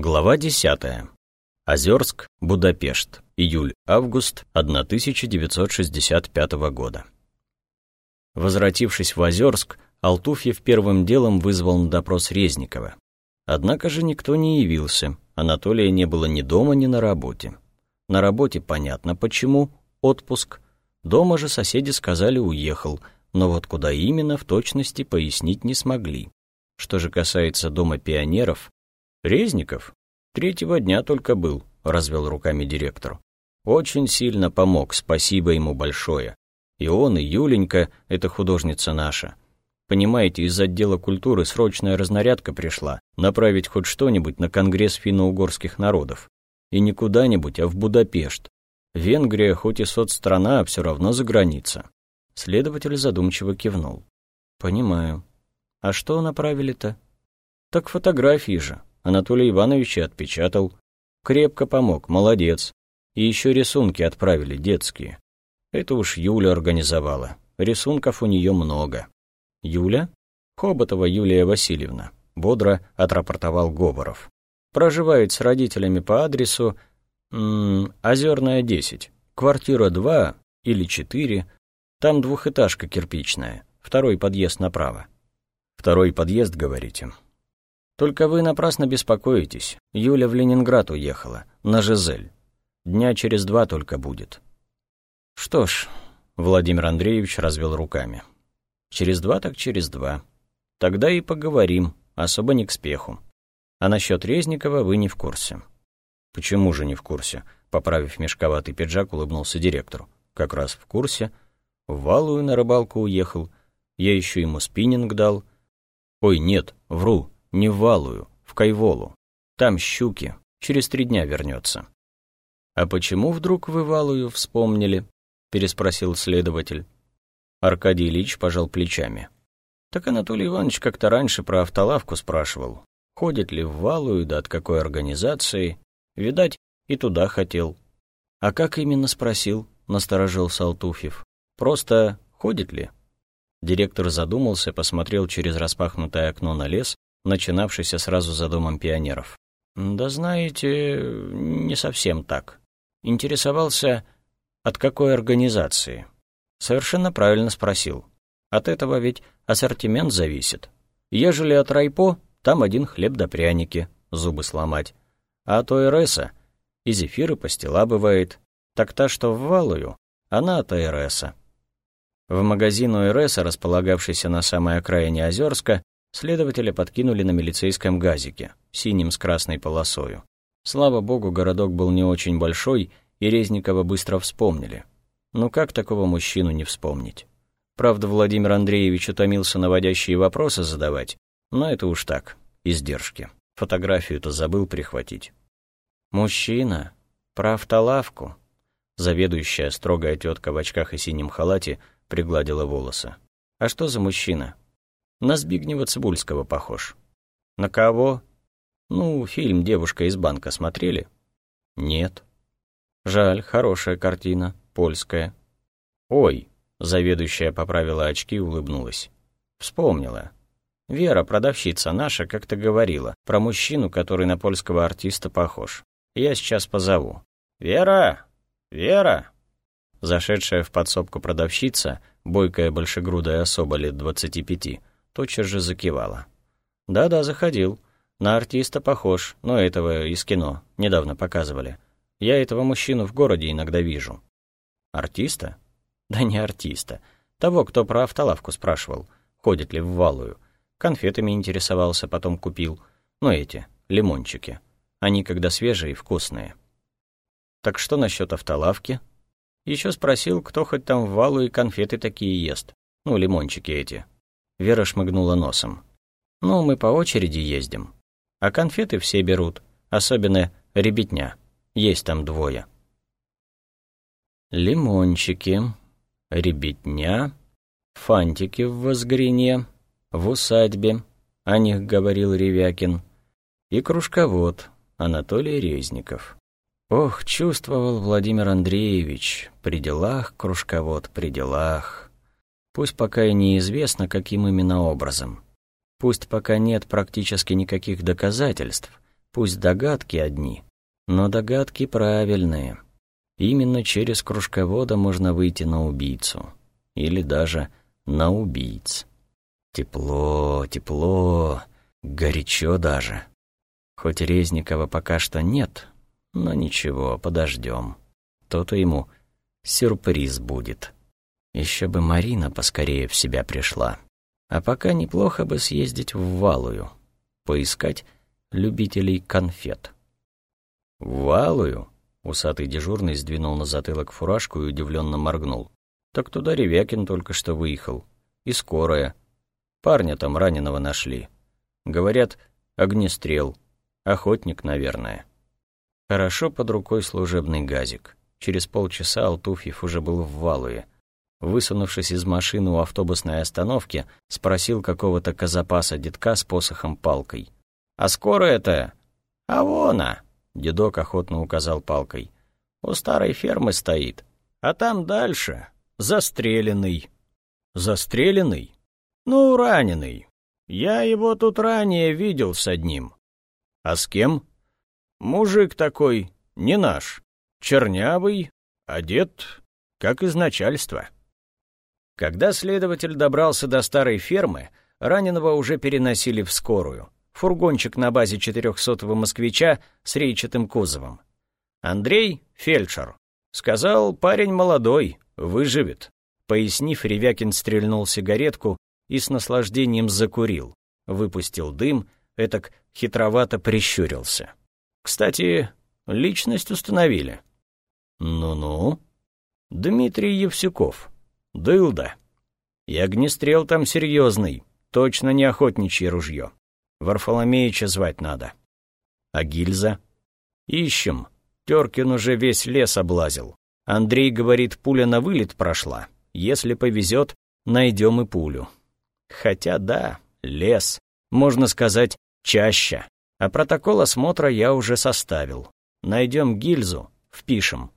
Глава 10. Озерск, Будапешт. Июль-август 1965 года. Возвратившись в Озерск, Алтуфьев первым делом вызвал на допрос Резникова. Однако же никто не явился, Анатолия не было ни дома, ни на работе. На работе понятно почему, отпуск. Дома же соседи сказали уехал, но вот куда именно в точности пояснить не смогли. Что же касается дома пионеров, Резников третьего дня только был, развел руками директор. Очень сильно помог, спасибо ему большое. И он, и Юленька, эта художница наша. Понимаете, из отдела культуры срочная разнарядка пришла, направить хоть что-нибудь на Конгресс финно-угорских народов. И не куда-нибудь, а в Будапешт. Венгрия, хоть и соцстрана, а все равно за граница. Следователь задумчиво кивнул. «Понимаю. А что направили-то?» «Так фотографии же. Анатолий Иванович отпечатал. Крепко помог, молодец. И еще рисунки отправили, детские. Это уж Юля организовала. Рисунков у нее много. Юля? Хоботова Юлия Васильевна. Бодро отрапортовал Говоров. Проживает с родителями по адресу м Озерная 10, квартира 2 или 4. Там двухэтажка кирпичная, второй подъезд направо. Второй подъезд, говорите? Только вы напрасно беспокоитесь. Юля в Ленинград уехала, на Жизель. Дня через два только будет. Что ж, Владимир Андреевич развел руками. Через два так через два. Тогда и поговорим, особо не к спеху. А насчет Резникова вы не в курсе. Почему же не в курсе? Поправив мешковатый пиджак, улыбнулся директору. Как раз в курсе. В Валую на рыбалку уехал. Я еще ему спиннинг дал. Ой, нет, вру. Не в Валую, в Кайволу. Там щуки. Через три дня вернется. «А почему вдруг вы Валую вспомнили?» — переспросил следователь. Аркадий Ильич пожал плечами. «Так Анатолий Иванович как-то раньше про автолавку спрашивал. Ходит ли в Валую, да от какой организации. Видать, и туда хотел». «А как именно спросил?» — насторожился Алтуфьев. «Просто ходит ли?» Директор задумался, посмотрел через распахнутое окно на лес начинавшийся сразу за домом пионеров. «Да знаете, не совсем так. Интересовался, от какой организации?» Совершенно правильно спросил. От этого ведь ассортимент зависит. Ежели от райпо, там один хлеб да пряники, зубы сломать. А от ОРСа и зефиры пастила бывает. Так та, что в Валую, она от ОРСа. В магазин ОРСа, располагавшийся на самой окраине Озерска, Следователя подкинули на милицейском газике, синим с красной полосою. Слава богу, городок был не очень большой, и Резникова быстро вспомнили. Ну как такого мужчину не вспомнить? Правда, Владимир Андреевич утомился наводящие вопросы задавать, но это уж так, издержки. Фотографию-то забыл прихватить. «Мужчина? Про автолавку?» Заведующая, строгая тетка в очках и синем халате, пригладила волосы. «А что за мужчина? На Збигнева Цибульского похож. На кого? Ну, фильм «Девушка из банка» смотрели? Нет. Жаль, хорошая картина, польская. Ой, заведующая поправила очки и улыбнулась. Вспомнила. Вера, продавщица наша, как-то говорила про мужчину, который на польского артиста похож. Я сейчас позову. «Вера! Вера!» Зашедшая в подсобку продавщица, бойкая большегрудая особа лет двадцати пяти, тотчас же закивала. «Да-да, заходил. На артиста похож, но этого из кино. Недавно показывали. Я этого мужчину в городе иногда вижу». «Артиста?» «Да не артиста. Того, кто про автолавку спрашивал, ходит ли в валую. Конфетами интересовался, потом купил. Ну эти, лимончики. Они когда свежие и вкусные». «Так что насчет автолавки?» Еще спросил, кто хоть там в валу и конфеты такие ест. Ну, лимончики эти, Вера шмыгнула носом. «Ну, мы по очереди ездим. А конфеты все берут, особенно ребятня. Есть там двое». Лимончики, ребятня, фантики в возгрине, в усадьбе, о них говорил Ревякин, и кружковод Анатолий Резников. Ох, чувствовал Владимир Андреевич, при делах кружковод, при делах. Пусть пока и неизвестно, каким именно образом. Пусть пока нет практически никаких доказательств, Пусть догадки одни, но догадки правильные. Именно через кружковода можно выйти на убийцу. Или даже на убийц. Тепло, тепло, горячо даже. Хоть Резникова пока что нет, но ничего, подождем. То-то ему сюрприз будет. Еще бы Марина поскорее в себя пришла. А пока неплохо бы съездить в Валую, поискать любителей конфет. «В Валую?» — усатый дежурный сдвинул на затылок фуражку и удивленно моргнул. «Так туда Ревякин только что выехал. И скорая. Парня там раненого нашли. Говорят, огнестрел. Охотник, наверное». Хорошо под рукой служебный газик. Через полчаса Алтуфьев уже был в Валуе — высунувшись из машины у автобусной остановки, спросил какого-то казапаса детка с посохом-палкой. «А скоро это?» «А вон а!» — дедок охотно указал палкой. «У старой фермы стоит. А там дальше застреленный». «Застреленный?» «Ну, раненый. Я его тут ранее видел с одним». «А с кем?» «Мужик такой, не наш. Чернявый, одет, как из начальства». Когда следователь добрался до старой фермы, раненого уже переносили в скорую. Фургончик на базе 400-го москвича с рейчатым кузовом. Андрей — фельдшер. Сказал, парень молодой, выживет. Пояснив, Ревякин стрельнул сигаретку и с наслаждением закурил. Выпустил дым, этак хитровато прищурился. Кстати, личность установили. Ну-ну. Дмитрий Евсюков. Дылда. И огнестрел там серьезный, точно не охотничье ружье. Варфоломеича звать надо. А гильза? Ищем. Теркин уже весь лес облазил. Андрей говорит, пуля на вылет прошла. Если повезет, найдем и пулю. Хотя да, лес. Можно сказать, чаще. А протокол осмотра я уже составил. Найдем гильзу, впишем.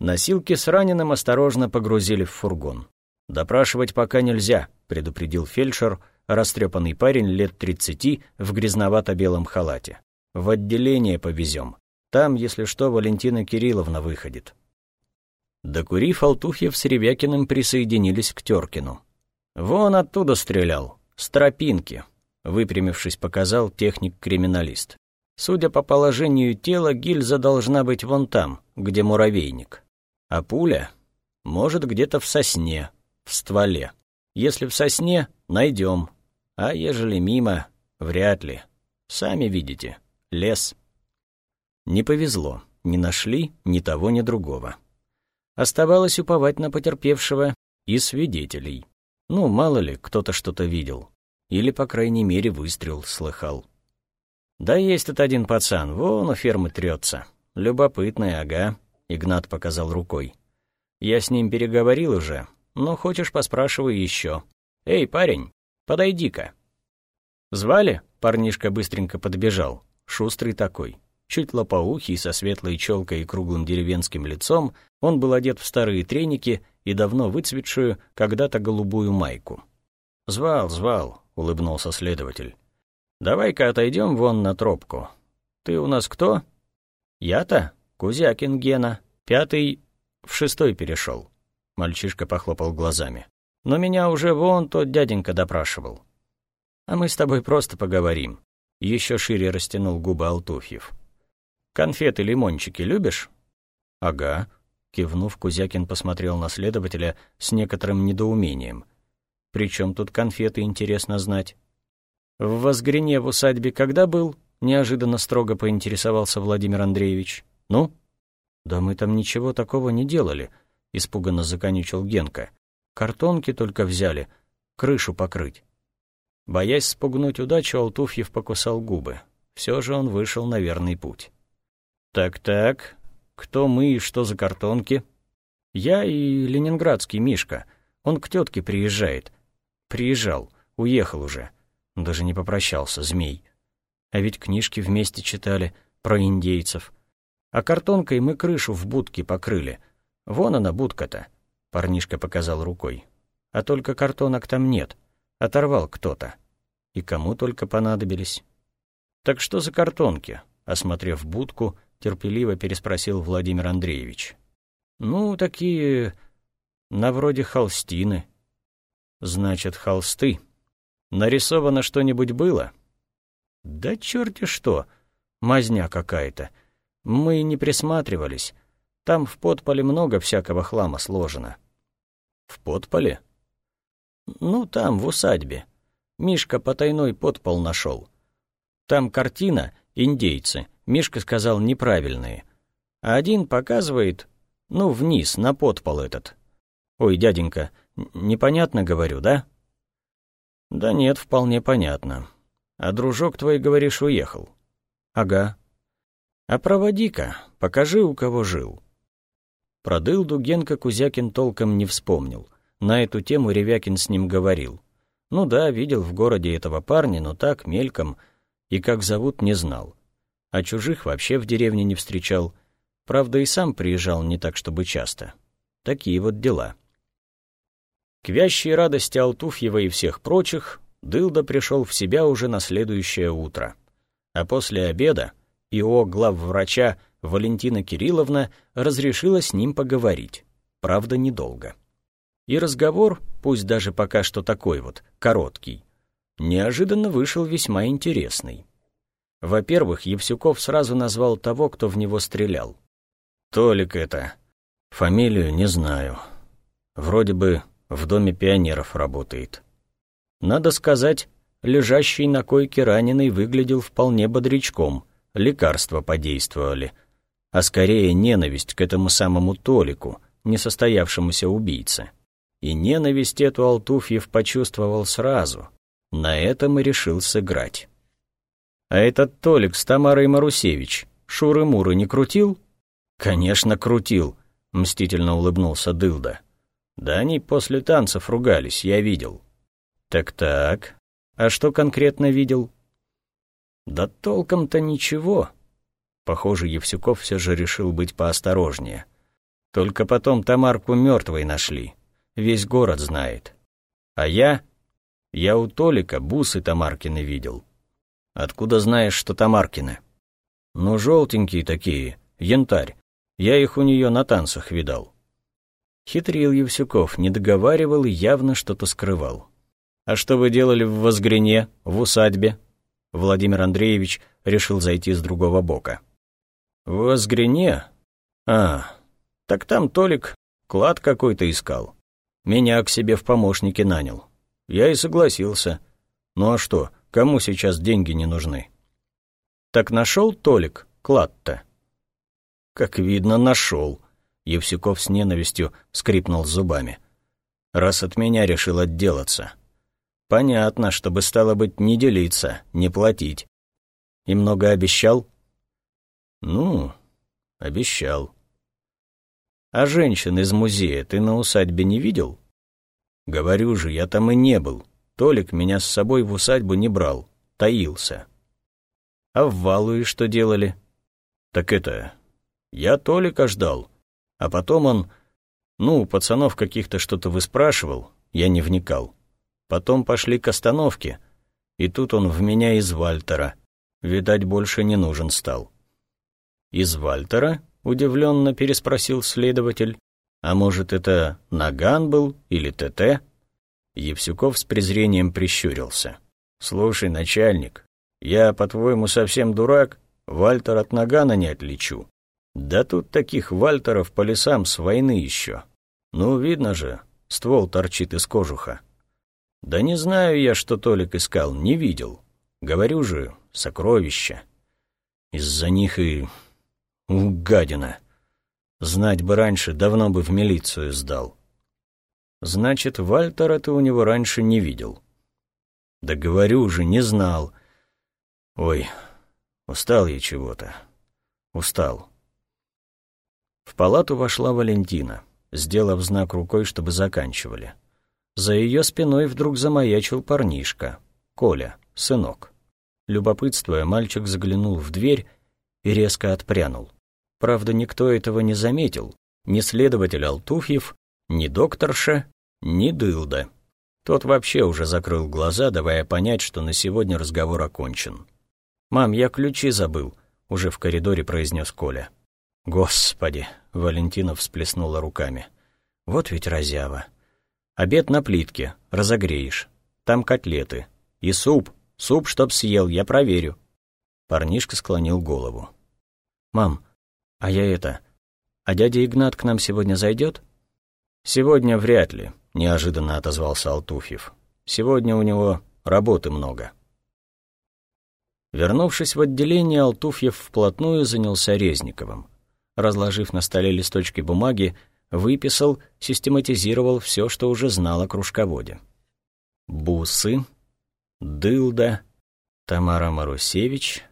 Носилки с раненым осторожно погрузили в фургон. «Допрашивать пока нельзя», — предупредил фельдшер, растрепанный парень лет тридцати в грязновато-белом халате. «В отделение повезем. Там, если что, Валентина Кирилловна выходит». Докурив, Алтуфьев с Ревякиным присоединились к Теркину. «Вон оттуда стрелял, с тропинки», — выпрямившись, показал техник-криминалист. «Судя по положению тела, гильза должна быть вон там, где муравейник». А пуля? Может, где-то в сосне, в стволе. Если в сосне, найдем. А ежели мимо, вряд ли. Сами видите, лес. Не повезло, не нашли ни того, ни другого. Оставалось уповать на потерпевшего и свидетелей. Ну, мало ли, кто-то что-то видел. Или, по крайней мере, выстрел слыхал. Да есть тут один пацан, вон у фермы трется. Любопытный, ага. Игнат показал рукой. «Я с ним переговорил уже, но хочешь, поспрашивай еще. Эй, парень, подойди-ка». «Звали?» — парнишка быстренько подбежал. Шустрый такой. Чуть лопоухий, со светлой челкой и круглым деревенским лицом, он был одет в старые треники и давно выцветшую, когда-то голубую майку. «Звал, звал», — улыбнулся следователь. «Давай-ка отойдем вон на тропку. Ты у нас кто?» «Я-то?» Кузякин Гена, пятый в шестой перешел. Мальчишка похлопал глазами. Но меня уже вон тот дяденька допрашивал. А мы с тобой просто поговорим. Еще шире растянул губы Алтуфьев. Конфеты-лимончики любишь? Ага. Кивнув, Кузякин посмотрел на следователя с некоторым недоумением. Причем тут конфеты, интересно знать. В Возгрене в усадьбе когда был? Неожиданно строго поинтересовался Владимир Андреевич. «Ну?» «Да мы там ничего такого не делали», — испуганно законючил Генка. «Картонки только взяли, крышу покрыть». Боясь спугнуть удачу, Алтуфьев покусал губы. Все же он вышел на верный путь. «Так-так, кто мы и что за картонки?» «Я и ленинградский Мишка. Он к тетке приезжает». «Приезжал, уехал уже. Даже не попрощался, змей. А ведь книжки вместе читали про индейцев. А картонкой мы крышу в будке покрыли. Вон она, будка-то. Парнишка показал рукой. А только картонок там нет. Оторвал кто-то. И кому только понадобились. Так что за картонки? осмотрев будку, терпеливо переспросил Владимир Андреевич. «Ну, такие... на вроде холстины». «Значит, холсты. Нарисовано что-нибудь было?» «Да черти что! Мазня какая-то. Мы не присматривались. Там в подполе много всякого хлама сложено». «В подполе?» «Ну, там, в усадьбе. Мишка потайной подпол нашел. Там картина «Индейцы», Мишка сказал неправильные. А один показывает, ну, вниз, на подпол этот. Ой, дяденька, непонятно говорю, да? Да нет, вполне понятно. А дружок твой, говоришь, уехал? Ага. А проводи-ка, покажи, у кого жил. Про дылду Генка Кузякин толком не вспомнил. На эту тему Ревякин с ним говорил. Ну да, видел в городе этого парня, но так, мельком, и как зовут, не знал. А чужих вообще в деревне не встречал. Правда, и сам приезжал не так, чтобы часто. Такие вот дела. К вящей радости Алтуфьева и всех прочих, Дылда пришел в себя уже на следующее утро. А после обеда ИО главврача Валентина Кирилловна разрешила с ним поговорить. Правда, недолго. И разговор, пусть даже пока что такой вот, короткий, неожиданно вышел весьма интересный. Во-первых, Евсюков сразу назвал того, кто в него стрелял. «Толик это. Фамилию не знаю. Вроде бы в Доме пионеров работает». Надо сказать, лежащий на койке раненый выглядел вполне бодрячком, лекарства подействовали, а скорее ненависть к этому самому Толику, несостоявшемуся убийце. И ненависть эту Алтуфьев почувствовал сразу. На этом и решил сыграть. А этот Толик с Тамарой Марусевич шуры-муры не крутил? Конечно, крутил, мстительно улыбнулся Дылда. Да они после танцев ругались, я видел. Так-так, а что конкретно видел? Да толком-то ничего. Похоже, Евсюков все же решил быть поосторожнее. Только потом Тамарку мертвой нашли весь город знает. А я? Я у Толика бусы Тамаркины видел. Откуда знаешь, что Тамаркины? Ну, желтенькие такие, янтарь. Я их у нее на танцах видал. Хитрил Евсюков, не договаривал и явно что-то скрывал. «А что вы делали в Возгрене, в усадьбе?» Владимир Андреевич решил зайти с другого бока. «В Возгрене? А, так там Толик клад какой-то искал. Меня к себе в помощники нанял. Я и согласился. Ну а что, кому сейчас деньги не нужны? Так нашел Толик клад-то? Как видно, нашел. Евсюков с ненавистью скрипнул зубами. Раз от меня решил отделаться. Понятно, чтобы стало быть не делиться, не платить. И много обещал? Ну, обещал. А женщин из музея ты на усадьбе не видел? Говорю же, я там и не был. Толик меня с собой в усадьбу не брал, таился. А в Валуе что делали? Так это, я Толика ждал. А потом он, ну, пацанов каких-то что-то выспрашивал, я не вникал. Потом пошли к остановке, и тут он в меня из Вальтера. Видать, больше не нужен стал. Из Вальтера? Удивленно переспросил следователь. А может, это Наган был или ТТ? Евсюков с презрением прищурился. «Слушай, начальник, я, по-твоему, совсем дурак? Вальтер от Нагана не отличу. Да тут таких Вальтеров по лесам с войны еще. Ну, видно же, ствол торчит из кожуха. Да не знаю я, что Толик искал, не видел. Говорю же, сокровища. Из-за них и гадина. Знать бы раньше, давно бы в милицию сдал. Значит, Вальтера ты у него раньше не видел. Да говорю же, не знал. Ой, устал я чего-то. Устал. В палату вошла Валентина, сделав знак рукой, чтобы заканчивали. За ее спиной вдруг замаячил парнишка, Коля, сынок. Любопытствуя, мальчик заглянул в дверь и резко отпрянул. Правда, никто этого не заметил, ни следователь Алтуфьев, ни докторша, ни Дылда. Тот вообще уже закрыл глаза, давая понять, что на сегодня разговор окончен. «Мам, я ключи забыл», уже в коридоре произнес Коля. «Господи!» — Валентина всплеснула руками. «Вот ведь разява. Обед на плитке, разогреешь. Там котлеты. И суп, суп, чтоб съел, я проверю». Парнишка склонил голову. «Мам, а я это... А дядя Игнат к нам сегодня зайдет?» «Сегодня вряд ли», — неожиданно отозвался Алтуфьев. «Сегодня у него работы много». Вернувшись в отделение, Алтуфьев вплотную занялся Резниковым. Разложив на столе листочки бумаги, выписал, систематизировал все, что уже знал о кружководе. Бусы, дылда, Тамара Марусевич,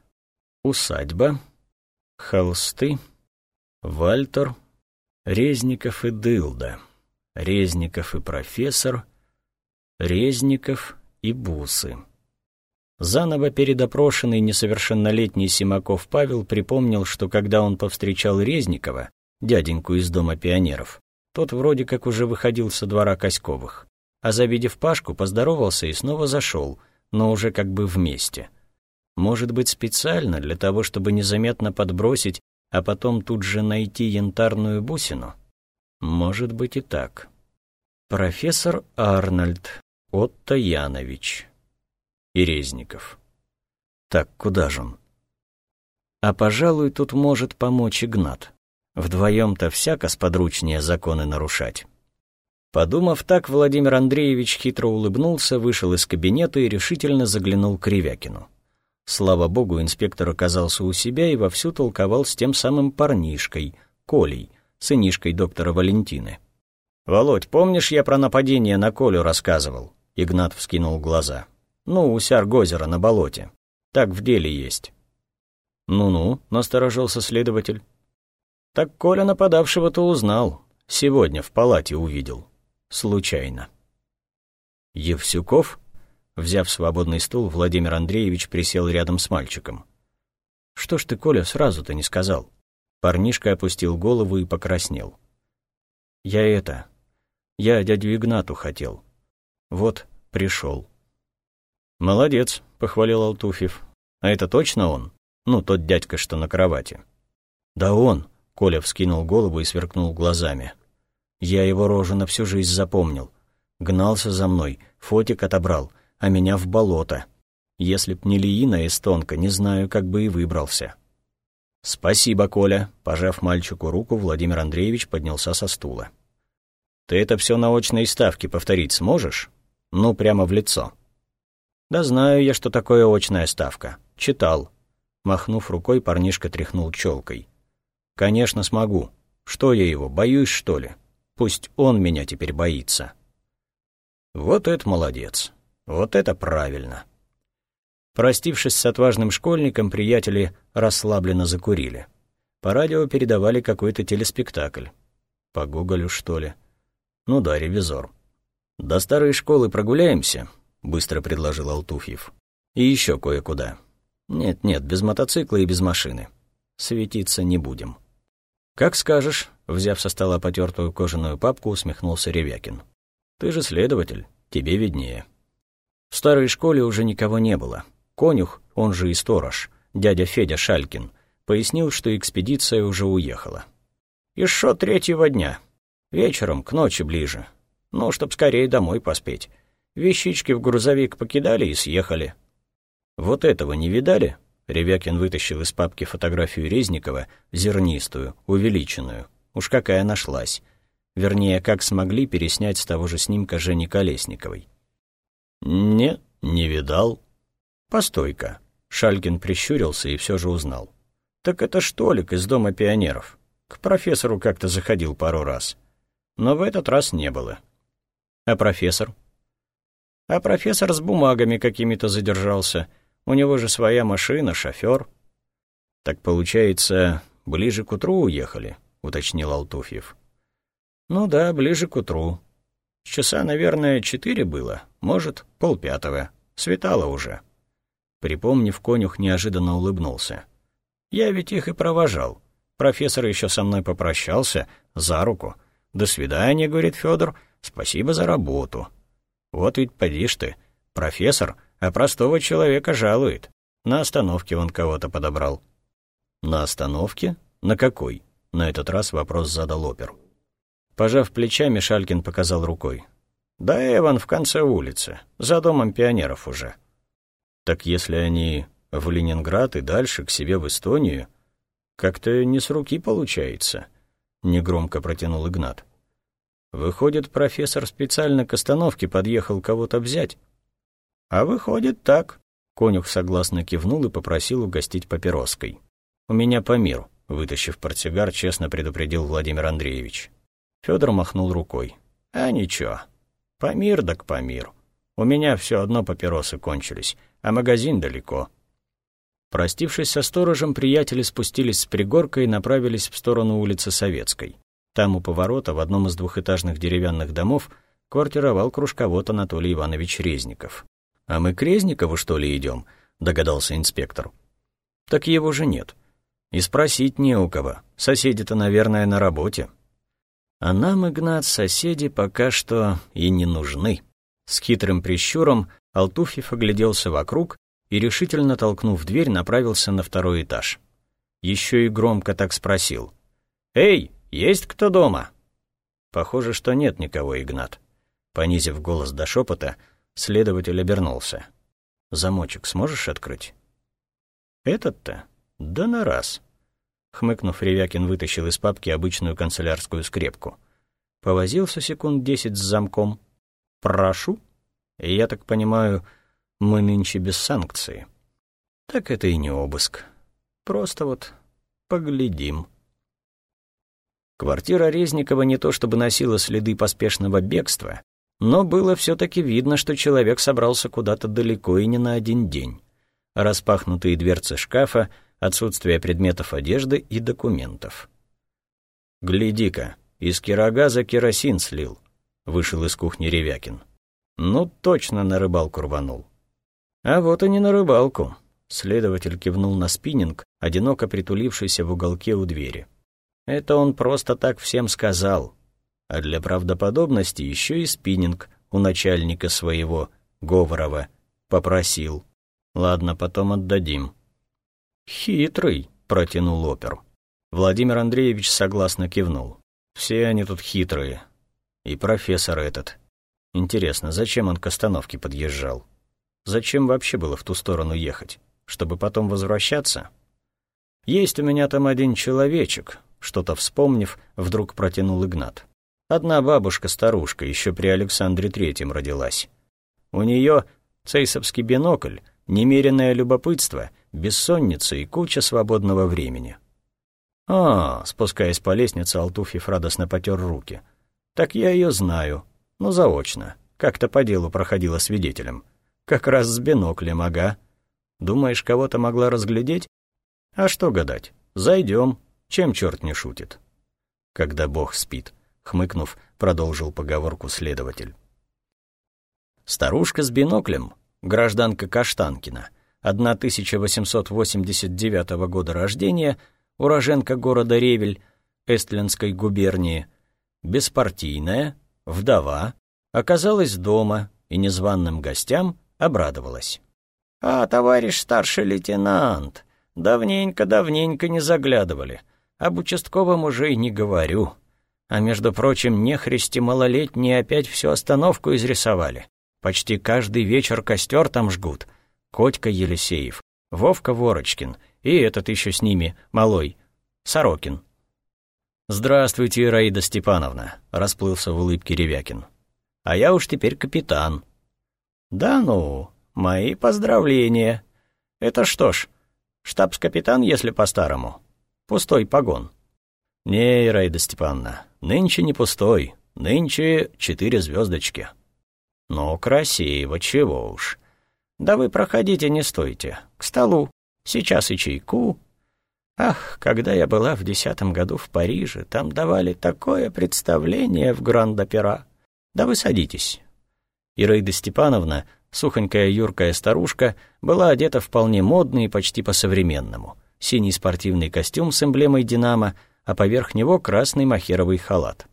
усадьба, холсты, Вальтер, Резников и дылда, Резников и профессор, Резников и бусы. Заново передопрошенный несовершеннолетний Симаков Павел припомнил, что когда он повстречал Резникова, дяденьку из Дома пионеров, тот вроде как уже выходил со двора Коськовых, а завидев Пашку, поздоровался и снова зашел, но уже как бы вместе. Может быть, специально для того, чтобы незаметно подбросить, а потом тут же найти янтарную бусину? Может быть и так. Профессор Арнольд Отто Янович и Резников. Так, куда же он? А, пожалуй, тут может помочь Игнат. Вдвоем-то всяко сподручнее законы нарушать. Подумав так, Владимир Андреевич хитро улыбнулся, вышел из кабинета и решительно заглянул к Ревякину. Слава богу, инспектор оказался у себя и вовсю толковал с тем самым парнишкой, Колей, сынишкой доктора Валентины. «Володь, помнишь, я про нападение на Колю рассказывал?» Игнат вскинул глаза. Ну, у Сяргозера на болоте. Так в деле есть». «Ну-ну», — насторожился следователь. «Так Коля нападавшего-то узнал. Сегодня в палате увидел. Случайно». «Евсюков?» Взяв свободный стул, Владимир Андреевич присел рядом с мальчиком. «Что ж ты, Коля, сразу-то не сказал?» Парнишка опустил голову и покраснел. «Я это... Я дядю Игнату хотел. Вот, пришел. «Молодец», — похвалил Алтуфьев. «А это точно он? Ну, тот дядька, что на кровати». «Да он», — Коля вскинул голову и сверкнул глазами. «Я его рожу на всю жизнь запомнил. Гнался за мной, фотик отобрал, а меня в болото. Если б не Лиина эстонка, не знаю, как бы и выбрался». «Спасибо, Коля», — пожав мальчику руку, Владимир Андреевич поднялся со стула. «Ты это все на очной ставке повторить сможешь? Ну, прямо в лицо». «Да знаю я, что такое очная ставка. Читал». Махнув рукой, парнишка тряхнул челкой. «Конечно смогу. Что я его, боюсь, что ли? Пусть он меня теперь боится». «Вот это молодец. Вот это правильно». Простившись с отважным школьником, приятели расслабленно закурили. По радио передавали какой-то телеспектакль. По Гоголю, что ли? Ну да, ревизор. До старой школы прогуляемся, — быстро предложил Алтуфьев. «И еще кое-куда. Нет-нет, без мотоцикла и без машины. Светиться не будем». «Как скажешь», — взяв со стола потертую кожаную папку, усмехнулся Ревякин. «Ты же следователь, тебе виднее». В старой школе уже никого не было. Конюх, он же и сторож, дядя Федя Шалькин, пояснил, что экспедиция уже уехала. «Еще третьего дня. Вечером, к ночи ближе. Ну, чтоб скорее домой поспеть. Вещички в грузовик покидали и съехали. Вот этого не видали? Ревякин вытащил из папки фотографию Резникова, зернистую, увеличенную. Уж какая нашлась. Вернее, как смогли переснять с того же снимка Жени Колесниковой. «Нет, не видал». «Постой-ка». Шалькин прищурился и все же узнал. «Так это Штолик из Дома пионеров. К профессору как-то заходил пару раз. Но в этот раз не было». «А профессор?» А профессор с бумагами какими-то задержался. У него же своя машина, шофер. Так получается, ближе к утру уехали, уточнил Алтуфьев. Ну да, ближе к утру. Часа, наверное, четыре было, может, полпятого. Светало уже. Припомнив, конюх неожиданно улыбнулся. Я ведь их и провожал. Профессор еще со мной попрощался, за руку. «До свидания», — говорит Федор, — «спасибо за работу». Вот ведь поди ты, профессор, а простого человека жалует. На остановке он кого-то подобрал. На остановке? На какой? На этот раз вопрос задал опер. Пожав плечами, Шалькин показал рукой. Да, Эван в конце улицы, за домом пионеров уже. Так если они в Ленинград и дальше, к себе в Эстонию, как-то не с руки получается, негромко протянул Игнат. Выходит, профессор специально к остановке подъехал кого-то взять. А выходит так. Конюх согласно кивнул и попросил угостить папироской. У меня по миру, вытащив портсигар, честно предупредил Владимир Андреевич. Федор махнул рукой. А ничего. Помир да к помиру. У меня все одно папиросы кончились, а магазин далеко. Простившись со сторожем, приятели спустились с пригорка и направились в сторону улицы Советской. Там у поворота в одном из двухэтажных деревянных домов квартировал кружковод Анатолий Иванович Резников. «А мы к Резникову, что ли, идем?» — догадался инспектор. «Так его же нет. И спросить не у кого. Соседи-то, наверное, на работе». «А нам, Игнат, соседи пока что и не нужны». С хитрым прищуром Алтуфьев огляделся вокруг и, решительно толкнув дверь, направился на второй этаж. Еще и громко так спросил. «Эй, «Есть кто дома?» «Похоже, что нет никого, Игнат». Понизив голос до шепота, следователь обернулся. «Замочек сможешь открыть?» «Этот-то? Да на раз». Хмыкнув, Ревякин вытащил из папки обычную канцелярскую скрепку. Повозился секунд десять с замком. «Прошу?» «Я так понимаю, мы нынче без санкции». «Так это и не обыск. Просто вот поглядим». Квартира Резникова не то чтобы носила следы поспешного бегства, но было все-таки видно, что человек собрался куда-то далеко и не на один день. Распахнутые дверцы шкафа, отсутствие предметов одежды и документов. «Гляди-ка, из кирогаза керосин слил», — вышел из кухни Ревякин. «Ну, точно на рыбалку рванул». «А вот и не на рыбалку», — следователь кивнул на спиннинг, одиноко притулившийся в уголке у двери. Это он просто так всем сказал. А для правдоподобности еще и спиннинг у начальника своего, Говорова, попросил. Ладно, потом отдадим. «Хитрый», — протянул опер. Владимир Андреевич согласно кивнул. «Все они тут хитрые. И профессор этот. Интересно, зачем он к остановке подъезжал? Зачем вообще было в ту сторону ехать? Чтобы потом возвращаться? Есть у меня там один человечек, что-то вспомнив, вдруг протянул Игнат. Одна бабушка-старушка еще при Александре Третьем родилась. У нее цейсовский бинокль, немеренное любопытство, бессонница и куча свободного времени. «А, — спускаясь по лестнице, Алтуфьев радостно потер руки. Так я ее знаю, но заочно. Как-то по делу проходила свидетелем. Как раз с биноклем, ага. Думаешь, кого-то могла разглядеть? А что гадать? Зайдем, чем черт не шутит? Когда Бог спит, хмыкнув, продолжил поговорку следователь. Старушка с биноклем, гражданка Каштанкина, 1889 года рождения, уроженка города Ревель, Эстлинской губернии, беспартийная, вдова, оказалась дома и незваным гостям обрадовалась. «А, товарищ старший лейтенант, давненько-давненько не заглядывали. Об участковом уже и не говорю. А между прочим, нехристи малолетние опять всю остановку изрисовали. Почти каждый вечер костер там жгут. Котька Елисеев, Вовка Ворочкин и этот еще с ними, малой, Сорокин. «Здравствуйте, Раида Степановна», — расплылся в улыбке Ревякин. «А я уж теперь капитан». «Да ну, мои поздравления. Это что ж, штабс-капитан, если по-старому?» Пустой погон. Не, Ираида Степановна, нынче не пустой, нынче четыре звездочки. Но красиво, чего уж. Да вы проходите, не стойте. К столу. Сейчас и чайку. Ах, когда я была в десятом году в Париже, там давали такое представление в Гранд-Опера. Да вы садитесь. Ираида Степановна, сухонькая юркая старушка, была одета вполне модно и почти по-современному синий спортивный костюм с эмблемой «Динамо», а поверх него красный махеровый халат.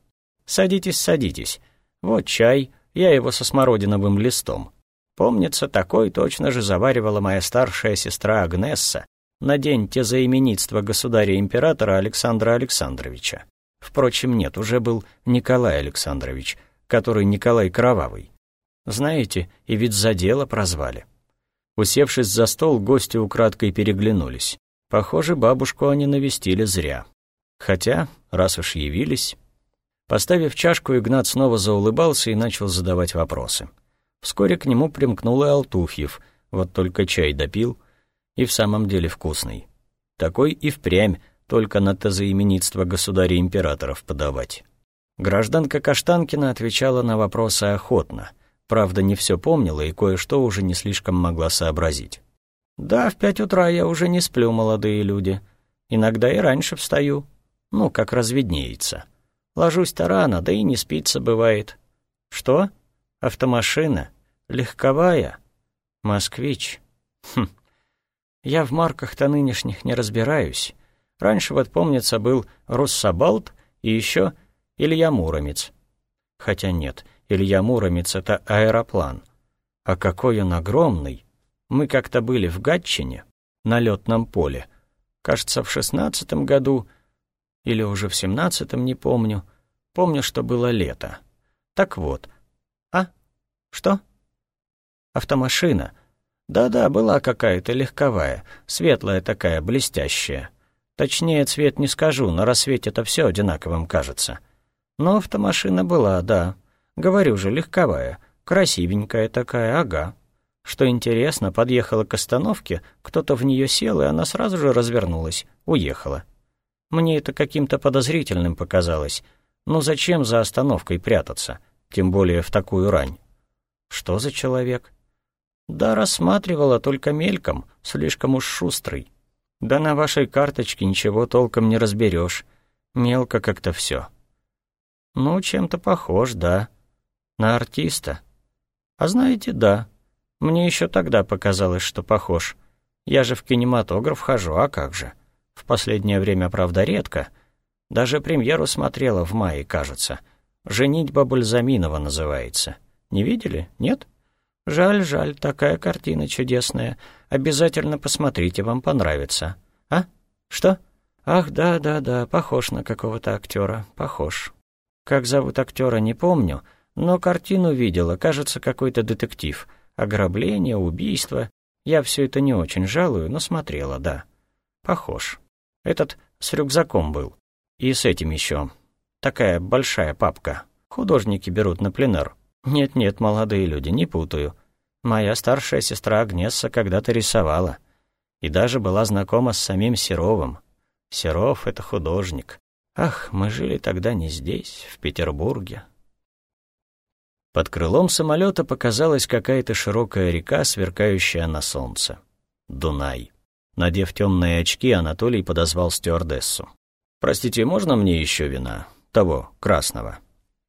«Садитесь, садитесь. Вот чай, я его со смородиновым листом. Помнится, такой точно же заваривала моя старшая сестра Агнесса, на день тезаименитства государя-императора Александра Александровича. Впрочем, нет, уже был Николай Александрович, который Николай Кровавый. Знаете, и ведь за дело прозвали. Усевшись за стол, гости украдкой переглянулись. Похоже, бабушку они навестили зря. Хотя, раз уж явились... Поставив чашку, Игнат снова заулыбался и начал задавать вопросы. Вскоре к нему примкнул и Алтуфьев, вот только чай допил, и в самом деле вкусный. Такой и впрямь, только на тазоименитство государя-императоров подавать. Гражданка Каштанкина отвечала на вопросы охотно, правда, не все помнила и кое-что уже не слишком могла сообразить. «Да, в пять утра я уже не сплю, молодые люди. Иногда и раньше встаю. Ну, как разведнеется. Ложусь-то рано, да и не спится бывает. Что? Автомашина? Легковая? Москвич? Хм. Я в марках-то нынешних не разбираюсь. Раньше, вот помнится, был Руссобалт и еще Илья Муромец. Хотя нет, Илья Муромец — это аэроплан. А какой он огромный! Мы как-то были в Гатчине, на летном поле. Кажется, в шестнадцатом году, или уже в семнадцатом, не помню. Помню, что было лето. Так вот. А? Что? Автомашина. Да-да, была какая-то легковая, светлая такая, блестящая. Точнее, цвет не скажу, на рассвете-то все одинаковым кажется. Но автомашина была, да. Говорю же, легковая, красивенькая такая, ага. Что интересно, подъехала к остановке, кто-то в нее сел, и она сразу же развернулась, уехала. Мне это каким-то подозрительным показалось. Ну зачем за остановкой прятаться, тем более в такую рань? Что за человек? Да, рассматривала только мельком, слишком уж шустрый. Да на вашей карточке ничего толком не разберешь. Мелко как-то все. Ну, чем-то похож, да. На артиста. А знаете, да. Мне еще тогда показалось, что похож. Я же в кинематограф хожу, а как же? В последнее время, правда, редко. Даже премьеру смотрела в мае, кажется. «Женитьба Бальзаминова» называется. Не видели? Нет? Жаль, жаль, такая картина чудесная. Обязательно посмотрите, вам понравится. А? Что? Ах, да, да, да, похож на какого-то актера, похож. Как зовут актера, не помню, но картину видела, кажется, какой-то детектив — Ограбление, убийство. Я все это не очень жалую, но смотрела, да. Похож. Этот с рюкзаком был. И с этим еще. Такая большая папка. Художники берут на пленэр. Нет-нет, молодые люди, не путаю. Моя старшая сестра Агнесса когда-то рисовала. И даже была знакома с самим Серовым. Серов — это художник. Ах, мы жили тогда не здесь, в Петербурге, под крылом самолета показалась какая-то широкая река, сверкающая на солнце. Дунай. Надев темные очки, Анатолий подозвал стюардессу. «Простите, можно мне еще вина? Того, красного?»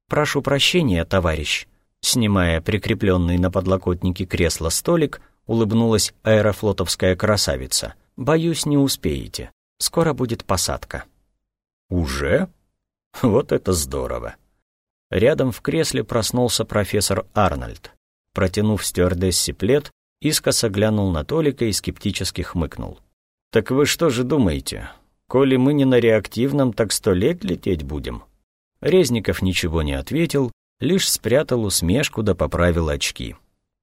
«Прошу прощения, товарищ». Снимая прикрепленный на подлокотнике кресла столик, улыбнулась аэрофлотовская красавица. «Боюсь, не успеете. Скоро будет посадка». «Уже? Вот это здорово!» Рядом в кресле проснулся профессор Арнольд. Протянув стюардессе плед, искоса глянул на Толика и скептически хмыкнул. «Так вы что же думаете? Коли мы не на реактивном, так сто лет лететь будем?» Резников ничего не ответил, лишь спрятал усмешку да поправил очки.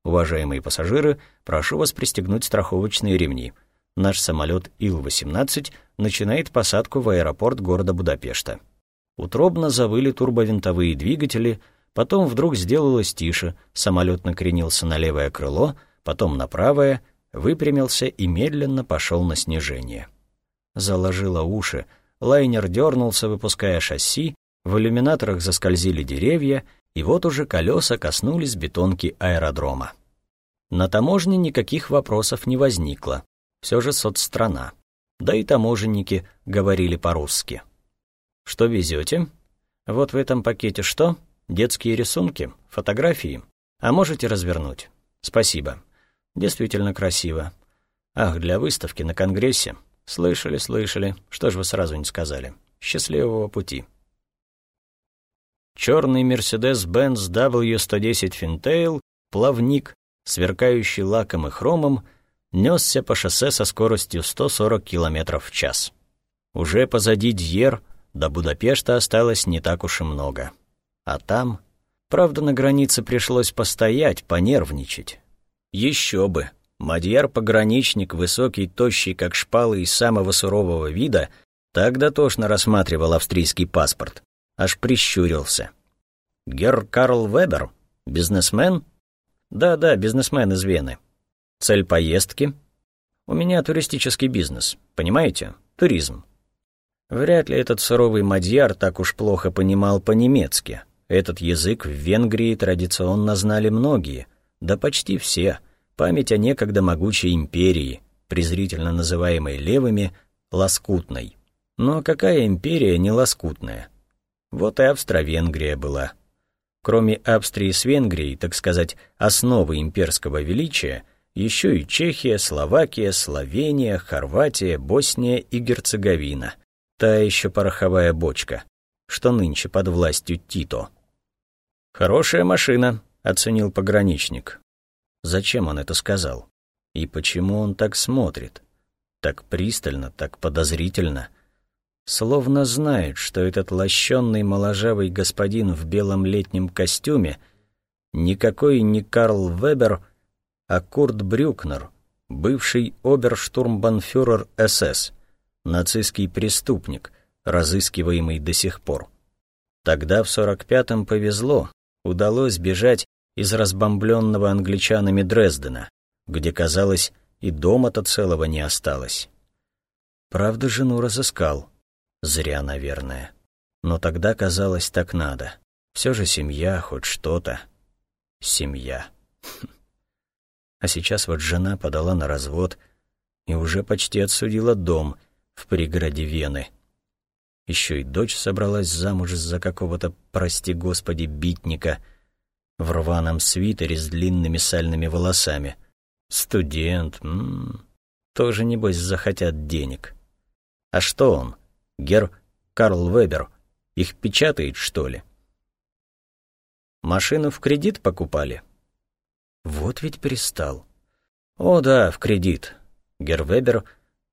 «Уважаемые пассажиры, прошу вас пристегнуть страховочные ремни. Наш самолет Ил-18 начинает посадку в аэропорт города Будапешта. Утробно завыли турбовинтовые двигатели, потом вдруг сделалось тише, самолет накренился на левое крыло, потом на правое, выпрямился и медленно пошел на снижение. Заложило уши, лайнер дернулся, выпуская шасси, в иллюминаторах заскользили деревья, и вот уже колеса коснулись бетонки аэродрома. На таможне никаких вопросов не возникло, все же соцстрана. Да и таможенники говорили по-русски. Что везете? Вот в этом пакете что? Детские рисунки, фотографии. А можете развернуть? Спасибо. Действительно красиво. Ах, для выставки на Конгрессе. Слышали, слышали. Что же вы сразу не сказали? Счастливого пути. Черный Mercedes-Benz W110 Fintail, плавник, сверкающий лаком и хромом, несся по шоссе со скоростью 140 км в час. Уже позади Дьер до Будапешта осталось не так уж и много. А там, правда, на границе пришлось постоять, понервничать. Еще бы, Мадьяр-пограничник, высокий, тощий, как шпалы из самого сурового вида, так дотошно рассматривал австрийский паспорт. Аж прищурился. «Герр Карл Вебер? Бизнесмен?» «Да-да, бизнесмен из Вены. Цель поездки?» «У меня туристический бизнес, понимаете? Туризм. Вряд ли этот суровый мадьяр так уж плохо понимал по-немецки. Этот язык в Венгрии традиционно знали многие, да почти все. Память о некогда могучей империи, презрительно называемой левыми, лоскутной. Но какая империя не лоскутная? Вот и Австро-Венгрия была. Кроме Австрии с Венгрией, так сказать, основы имперского величия, еще и Чехия, Словакия, Словения, Хорватия, Босния и Герцеговина — Та еще пороховая бочка, что нынче под властью Тито. «Хорошая машина», — оценил пограничник. Зачем он это сказал? И почему он так смотрит? Так пристально, так подозрительно. Словно знает, что этот лощенный моложавый господин в белом летнем костюме никакой не Карл Вебер, а Курт Брюкнер, бывший оберштурмбанфюрер СС, нацистский преступник, разыскиваемый до сих пор. Тогда в 45-м повезло, удалось бежать из разбомбленного англичанами Дрездена, где, казалось, и дома-то целого не осталось. Правда, жену разыскал. Зря, наверное. Но тогда казалось, так надо. Все же семья, хоть что-то. Семья. А сейчас вот жена подала на развод и уже почти отсудила дом — в пригороде Вены. Еще и дочь собралась замуж за какого-то, прости господи, битника в рваном свитере с длинными сальными волосами. Студент, м м-м, -м, тоже, небось, захотят денег. А что он, гер Карл Вебер, их печатает, что ли? Машину в кредит покупали? Вот ведь пристал. О да, в кредит. Гер Вебер,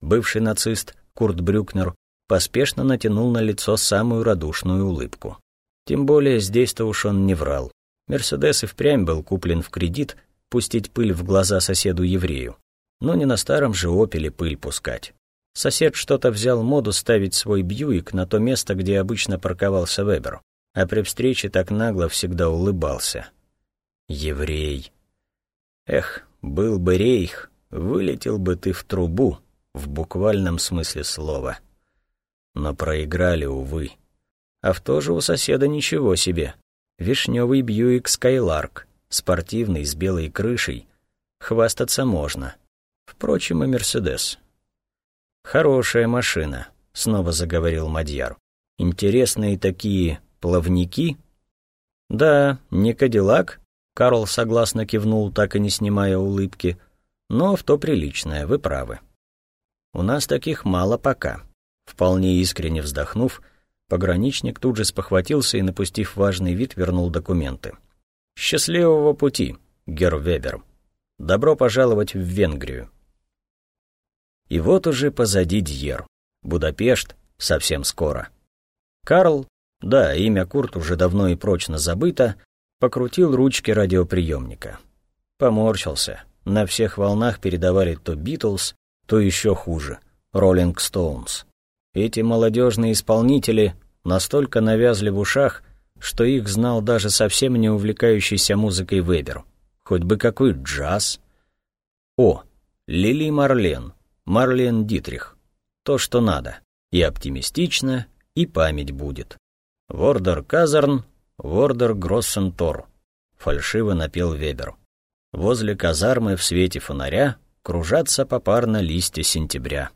бывший нацист, Курт Брюкнер поспешно натянул на лицо самую радушную улыбку. Тем более здесь-то уж он не врал. Мерседес и впрямь был куплен в кредит пустить пыль в глаза соседу-еврею. Но не на старом же «Опеле» пыль пускать. Сосед что-то взял моду ставить свой Бьюик на то место, где обычно парковался Вебер, а при встрече так нагло всегда улыбался. Еврей. Эх, был бы рейх, вылетел бы ты в трубу, в буквальном смысле слова. Но проиграли, увы. Авто же у соседа ничего себе. Вишневый Бьюик Скайларк, спортивный, с белой крышей. Хвастаться можно. Впрочем, и Мерседес. «Хорошая машина», — снова заговорил Мадьяр. «Интересные такие плавники?» «Да, не Кадиллак», — Карл согласно кивнул, так и не снимая улыбки. «Но авто приличное, вы правы». У нас таких мало пока. Вполне искренне вздохнув, пограничник тут же спохватился и, напустив важный вид, вернул документы. «Счастливого пути, Герр Вебер. Добро пожаловать в Венгрию». И вот уже позади Дьер. Будапешт совсем скоро. Карл, да, имя Курт уже давно и прочно забыто, покрутил ручки радиоприемника. Поморщился. На всех волнах передавали то Битлз, то еще хуже — Роллинг Стоунс. Эти молодежные исполнители настолько навязли в ушах, что их знал даже совсем не увлекающийся музыкой Вебер. Хоть бы какой джаз. О, Лили Марлен, Марлен Дитрих. То, что надо. И оптимистично, и память будет. Вордер Казарн, Вордер Гроссентор. Фальшиво напел Вебер. Возле казармы в свете фонаря кружатся попарно листья сентября.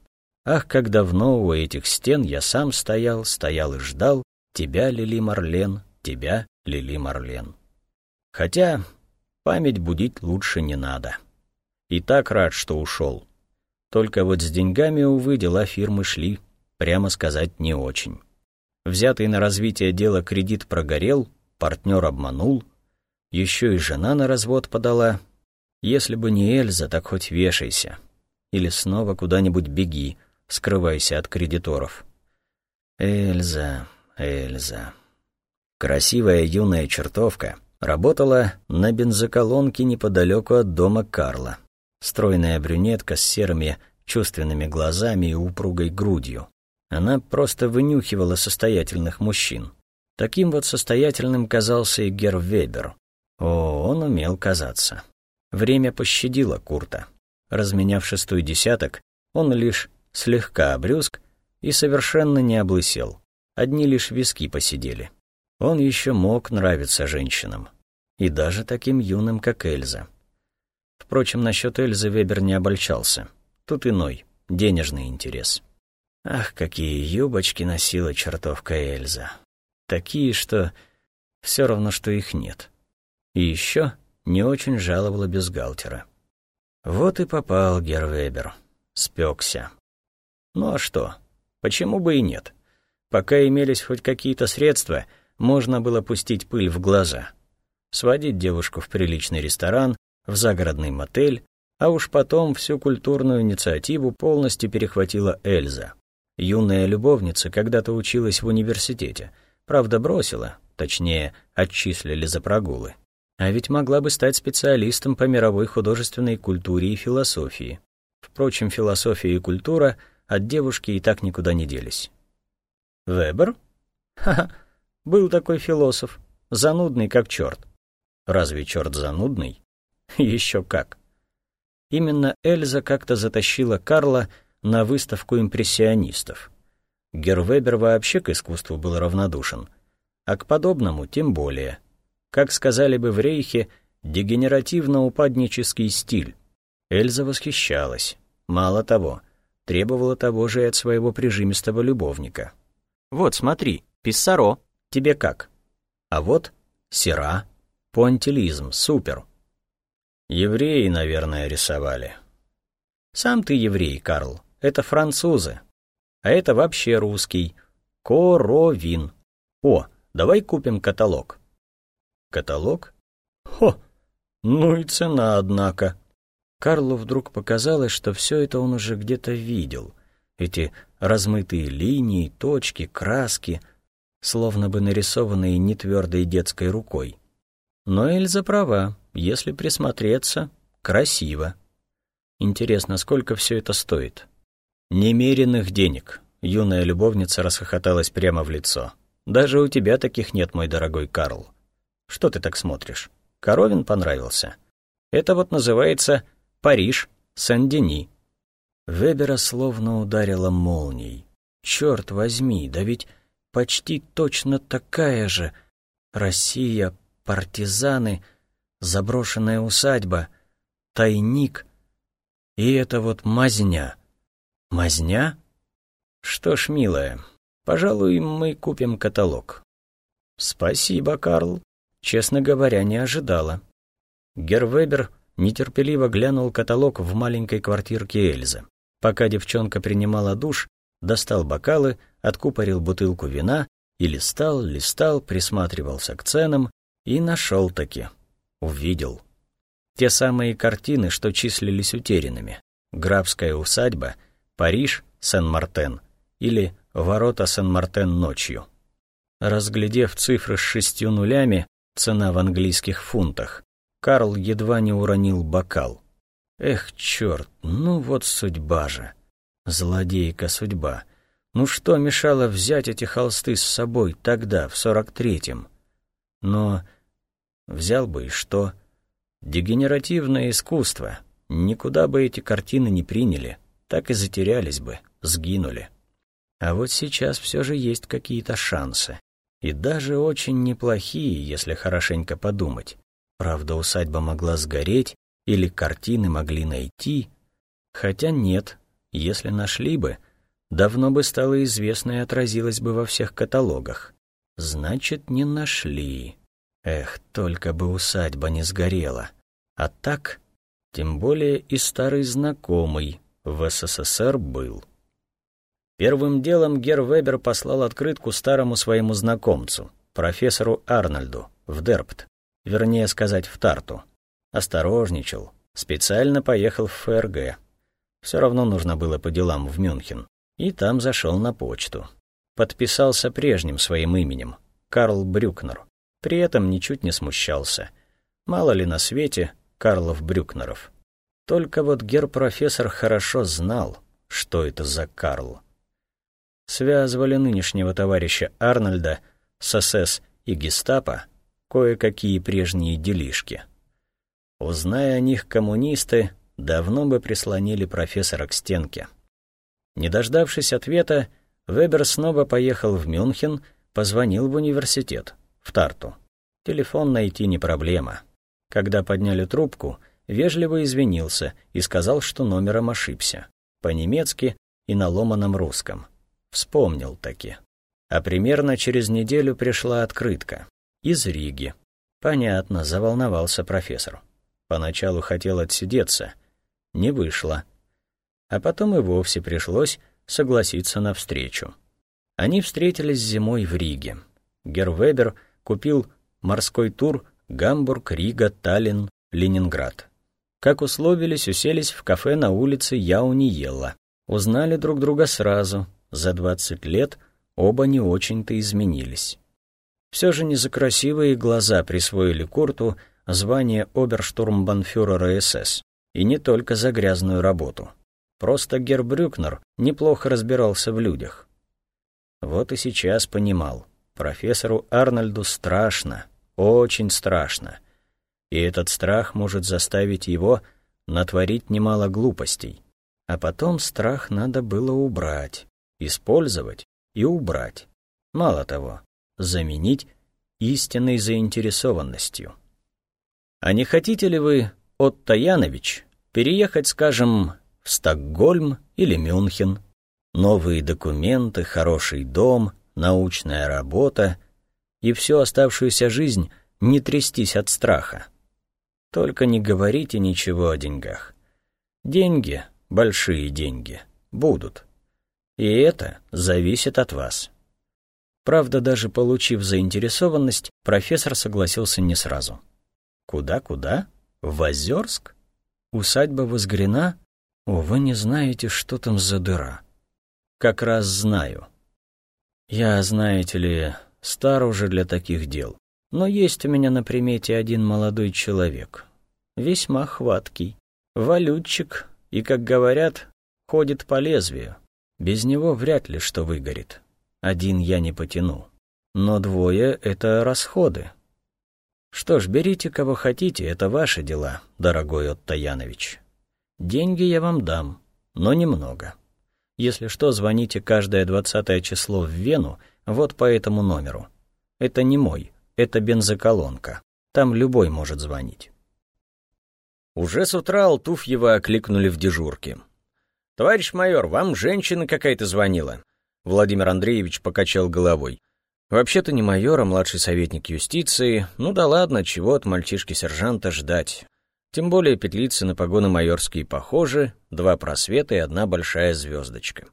Ах, как давно у этих стен я сам стоял, стоял и ждал тебя, Лили Марлен, тебя, Лили Марлен. Хотя память будить лучше не надо. И так рад, что ушел. Только вот с деньгами, увы, дела фирмы шли, прямо сказать, не очень. Взятый на развитие дела кредит прогорел, партнер обманул, еще и жена на развод подала, если бы не Эльза, так хоть вешайся. или снова куда-нибудь беги, скрывайся от кредиторов. Эльза, Эльза. Красивая юная чертовка работала на бензоколонке неподалеку от дома Карла. Стройная брюнетка с серыми чувственными глазами и упругой грудью. Она просто вынюхивала состоятельных мужчин. Таким вот состоятельным казался и Гер Вебер. О, он умел казаться. Время пощадило Курта. Разменяв шестой десяток, он лишь слегка обрюзг и совершенно не облысел. Одни лишь виски посидели. Он еще мог нравиться женщинам. И даже таким юным, как Эльза. Впрочем, насчет Эльзы Вебер не обольчался. Тут иной, денежный интерес. Ах, какие юбочки носила чертовка Эльза. Такие, что все равно, что их нет. И еще не очень жаловала бюстгальтера. Вот и попал Гервебер. Спекся. Ну а что? Почему бы и нет? Пока имелись хоть какие-то средства, можно было пустить пыль в глаза. Сводить девушку в приличный ресторан, в загородный мотель, а уж потом всю культурную инициативу полностью перехватила Эльза. Юная любовница когда-то училась в университете, правда бросила, точнее, отчислили за прогулы. А ведь могла бы стать специалистом по мировой художественной культуре и философии. Впрочем, философия и культура от девушки и так никуда не делись. Вебер? Ха-ха, был такой философ, занудный как черт. Разве черт занудный? Еще как. Именно Эльза как-то затащила Карла на выставку импрессионистов. Гервебер вообще к искусству был равнодушен, а к подобному тем более. Как сказали бы в Рейхе, дегенеративно-упаднический стиль. Эльза восхищалась. Мало того, требовала того же и от своего прижимистого любовника. «Вот, смотри, Писсаро, тебе как?» А вот Сера, Понтилизм, супер. Евреи, наверное, рисовали. Сам ты еврей, Карл, это французы. А это вообще русский. Коровин. О, давай купим каталог. Каталог? Хо, ну и цена, однако. Карлу вдруг показалось, что все это он уже где-то видел. Эти размытые линии, точки, краски, словно бы нарисованные нетвердой детской рукой. Но Эльза права, если присмотреться, красиво. Интересно, сколько все это стоит? Немеренных денег. Юная любовница расхохоталась прямо в лицо. Даже у тебя таких нет, мой дорогой Карл. Что ты так смотришь? Коровин понравился? Это вот называется Париж, Сен-Дени. Вебера словно ударила молнией. Черт возьми, да ведь почти точно такая же Россия, партизаны, заброшенная усадьба, тайник. И это вот мазня. Мазня? Что ж, милая, пожалуй, мы купим каталог. Спасибо, Карл. Честно говоря, не ожидала. Гервебер нетерпеливо глянул каталог в маленькой квартирке Эльзы. Пока девчонка принимала душ, достал бокалы, откупорил бутылку вина и листал, листал, присматривался к ценам и нашел-таки. Увидел. Те самые картины, что числились утерянными. Графская усадьба, Париж, Сен-Мартен или Ворота Сен-Мартен ночью. Разглядев цифры с шестью нулями, цена в английских фунтах, Карл едва не уронил бокал. Эх, черт, ну вот судьба же. Злодейка судьба. Ну что мешало взять эти холсты с собой тогда, в сорок третьем? Но Взял бы и что? Дегенеративное искусство. Никуда бы эти картины не приняли, так и затерялись бы, сгинули. А вот сейчас все же есть какие-то шансы. И даже очень неплохие, если хорошенько подумать. Правда, усадьба могла сгореть, или картины могли найти. Хотя нет, если нашли бы, давно бы стало известно и отразилось бы во всех каталогах. Значит, не нашли. Эх, только бы усадьба не сгорела. А так, тем более и старый знакомый в СССР был. Первым делом Гер Вебер послал открытку старому своему знакомцу, профессору Арнольду, в Дерпт, вернее сказать, в Тарту. Осторожничал, специально поехал в ФРГ. Все равно нужно было по делам в Мюнхен. И там зашел на почту. Подписался прежним своим именем — Карл Брюкнер. При этом ничуть не смущался. Мало ли на свете Карлов Брюкнеров. Только вот гер-профессор хорошо знал, что это за Карл. Связывали нынешнего товарища Арнольда с СС и гестапо кое-какие прежние делишки. Узная о них коммунисты, давно бы прислонили профессора к стенке. Не дождавшись ответа, Вебер снова поехал в Мюнхен, позвонил в университет, в Тарту. Телефон найти не проблема. Когда подняли трубку, вежливо извинился и сказал, что номером ошибся. По-немецки и на ломаном русском. Вспомнил таки. А примерно через неделю пришла открытка. Из Риги. Понятно, заволновался профессор. Поначалу хотел отсидеться. Не вышло. А потом и вовсе пришлось согласиться на встречу. Они встретились зимой в Риге. Гервебер купил морской тур Гамбург, Рига, Таллин, Ленинград. Как условились, уселись в кафе на улице Яуниелла. Узнали друг друга сразу. За двадцать лет оба не очень-то изменились. Все же не за красивые глаза присвоили Курту звание оберштурмбанфюрера СС, и не только за грязную работу. Просто Гербрюкнер неплохо разбирался в людях. Вот и сейчас понимал, профессору Арнольду страшно, очень страшно. И этот страх может заставить его натворить немало глупостей. А потом страх надо было убрать, использовать и убрать. Мало того, заменить истинной заинтересованностью. А не хотите ли вы, Отто Янович, переехать, скажем, в Стокгольм или Мюнхен? Новые документы, хороший дом, научная работа и всю оставшуюся жизнь не трястись от страха. Только не говорите ничего о деньгах. Деньги, большие деньги, будут. И это зависит от вас. Правда, даже получив заинтересованность, профессор согласился не сразу. Куда-куда? В Озерск? Усадьба Возгрена? О, вы не знаете, что там за дыра. Как раз знаю. Я, знаете ли, стар уже для таких дел. Но есть у меня на примете один молодой человек. Весьма хваткий. Валютчик и, как говорят, ходит по лезвию. Без него вряд ли что выгорит. Один я не потяну. Но двое — это расходы. Что ж, берите кого хотите, это ваши дела, дорогой Отто Янович. Деньги я вам дам, но немного. Если что, звоните каждое двадцатое число в Вену вот по этому номеру. Это не мой, это бензоколонка. Там любой может звонить. Уже с утра Алтуфьева окликнули в дежурке. «Товарищ майор, вам женщина какая-то звонила. Владимир Андреевич покачал головой. «Вообще-то не майор, а младший советник юстиции. Ну да ладно, чего от мальчишки-сержанта ждать? Тем более петлицы на погоны майорские похожи, два просвета и одна большая звездочка.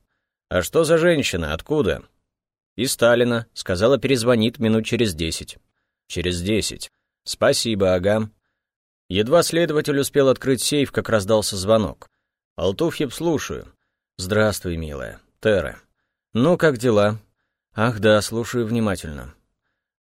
А что за женщина? Откуда?» «И Сталина. Сказала, перезвонит минут через десять». «Через десять. Спасибо, ага». Едва следователь успел открыть сейф, как раздался звонок. «Алтуфьев, слушаю». «Здравствуй, милая. Тера. «Ну, как дела?» «Ах да, слушаю внимательно».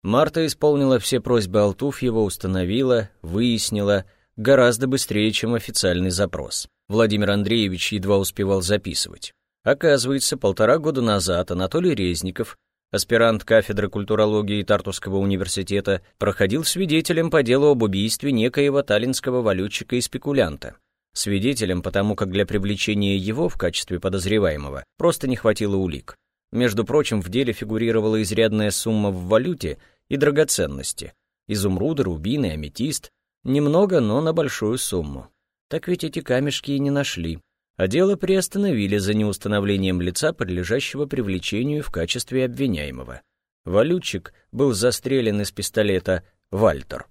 Марта исполнила все просьбы Алтуфьева, установила, выяснила, гораздо быстрее, чем официальный запрос. Владимир Андреевич едва успевал записывать. Оказывается, полтора года назад Анатолий Резников, аспирант кафедры культурологии Тартусского университета, проходил свидетелем по делу об убийстве некоего таллинского валютчика и спекулянта. Свидетелем, потому как для привлечения его в качестве подозреваемого просто не хватило улик. Между прочим, в деле фигурировала изрядная сумма в валюте и драгоценности. Изумруды, рубины, аметист. Немного, но на большую сумму. Так ведь эти камешки и не нашли. А дело приостановили за неустановлением лица, подлежащего привлечению в качестве обвиняемого. Валютчик был застрелен из пистолета «Вальтер».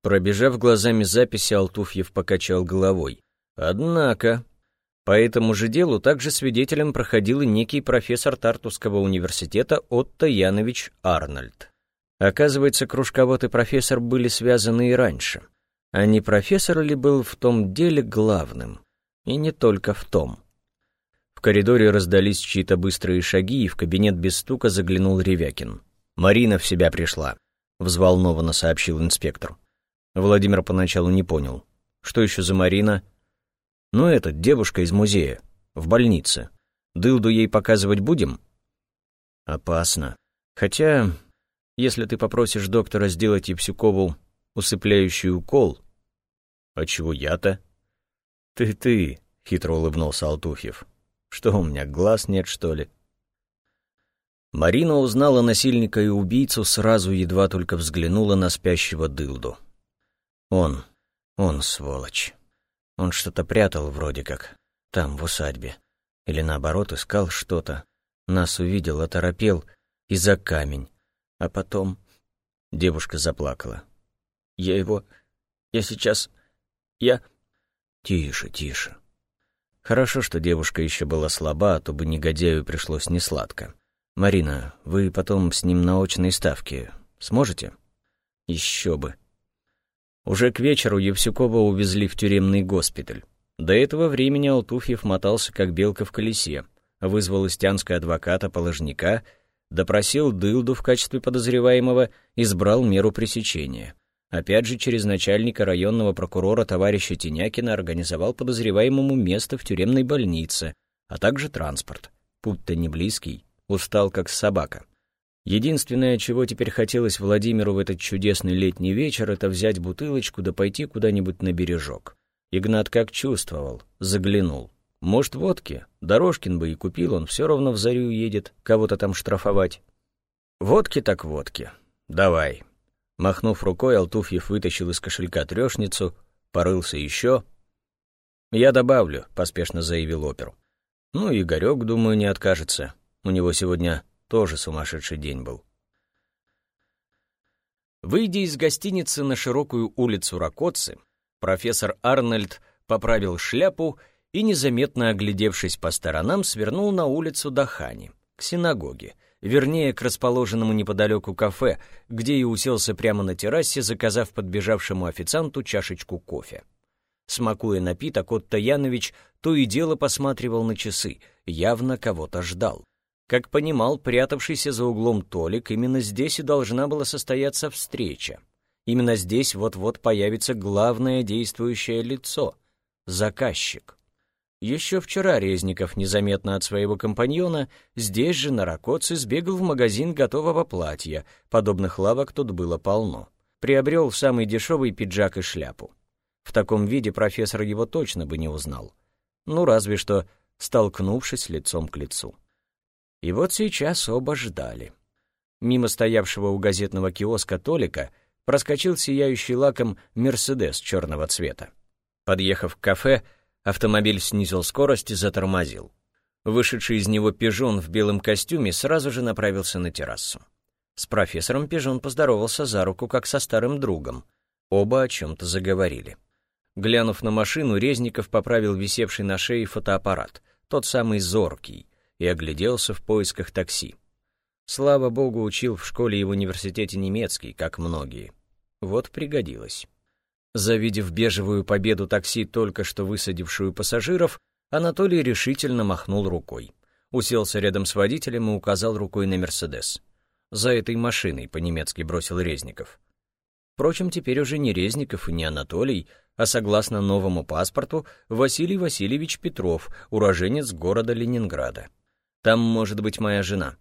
Пробежав глазами записи, Алтуфьев покачал головой. Однако, по этому же делу также свидетелем проходил и некий профессор Тартусского университета Отто Янович Арнольд. Оказывается, кружковод и профессор были связаны и раньше. А не профессор ли был в том деле главным? И не только в том. В коридоре раздались чьи-то быстрые шаги, и в кабинет без стука заглянул Ревякин. «Марина в себя пришла», — взволнованно сообщил инспектор. Владимир поначалу не понял. «Что еще за Марина?» «Ну, этот, девушка из музея, в больнице. Дылду ей показывать будем?» «Опасно. Хотя, если ты попросишь доктора сделать Евсюкову усыпляющий укол...» «А чего я-то?» «Ты-ты», — хитро улыбнулся Алтуфьев. «Что, у меня глаз нет, что ли?» Марина узнала насильника и убийцу сразу, едва только взглянула на спящего дылду. Он, он сволочь. Он что-то прятал вроде как, там, в усадьбе. Или наоборот, искал что-то. Нас увидел, оторопел и за камень. А потом... Девушка заплакала. «Я его... Я сейчас... Я...» «Тише, тише». Хорошо, что девушка еще была слаба, а то бы негодяю пришлось несладко. «Марина, вы потом с ним на очной ставке сможете?» «Еще бы». Уже к вечеру Евсюкова увезли в тюремный госпиталь. До этого времени Алтуфьев мотался как белка в колесе, вызвал истянского адвоката-положника, допросил Дылду в качестве подозреваемого, избрал меру пресечения. Опять же, через начальника районного прокурора товарища Тенякина организовал подозреваемому место в тюремной больнице, а также транспорт. Путь-то не близкий, устал как собака. Единственное, чего теперь хотелось Владимиру в этот чудесный летний вечер, это взять бутылочку да пойти куда-нибудь на бережок. Игнат как чувствовал, заглянул. Может, водки? Дорожкин бы и купил, он все равно в зарю едет, кого-то там штрафовать. Водки так водки. Давай. Махнув рукой, Алтуфьев вытащил из кошелька трешницу, порылся еще. «Я добавлю», — поспешно заявил опер. «Ну, Игорек, думаю, не откажется. У него сегодня тоже сумасшедший день был. Выйдя из гостиницы на широкую улицу Ракоцы, профессор Арнольд поправил шляпу и, незаметно оглядевшись по сторонам, свернул на улицу Дахани, к синагоге, вернее, к расположенному неподалеку кафе, где и уселся прямо на террасе, заказав подбежавшему официанту чашечку кофе. Смакуя напиток, Отто Янович то и дело посматривал на часы, явно кого-то ждал. Как понимал прятавшийся за углом Толик, именно здесь и должна была состояться встреча. Именно здесь вот-вот появится главное действующее лицо — заказчик. Еще вчера Резников, незаметно от своего компаньона, здесь же на Ракоце сбегал в магазин готового платья, подобных лавок тут было полно. Приобрел самый дешевый пиджак и шляпу. В таком виде профессор его точно бы не узнал. Ну, разве что столкнувшись лицом к лицу. И вот сейчас оба ждали. Мимо стоявшего у газетного киоска Толика проскочил сияющий лаком «Мерседес» черного цвета. Подъехав к кафе, автомобиль снизил скорость и затормозил. Вышедший из него пижон в белом костюме сразу же направился на террасу. С профессором пижон поздоровался за руку, как со старым другом. Оба о чем-то заговорили. Глянув на машину, Резников поправил висевший на шее фотоаппарат, тот самый зоркий, и огляделся в поисках такси. Слава богу, учил в школе и в университете немецкий, как многие. Вот пригодилось. Завидев бежевую победу такси, только что высадившую пассажиров, Анатолий решительно махнул рукой. Уселся рядом с водителем и указал рукой на «Мерседес». «За этой машиной», — по-немецки бросил Резников. Впрочем, теперь уже не Резников и не Анатолий, а согласно новому паспорту Василий Васильевич Петров, уроженец города Ленинграда. Там может быть моя жена».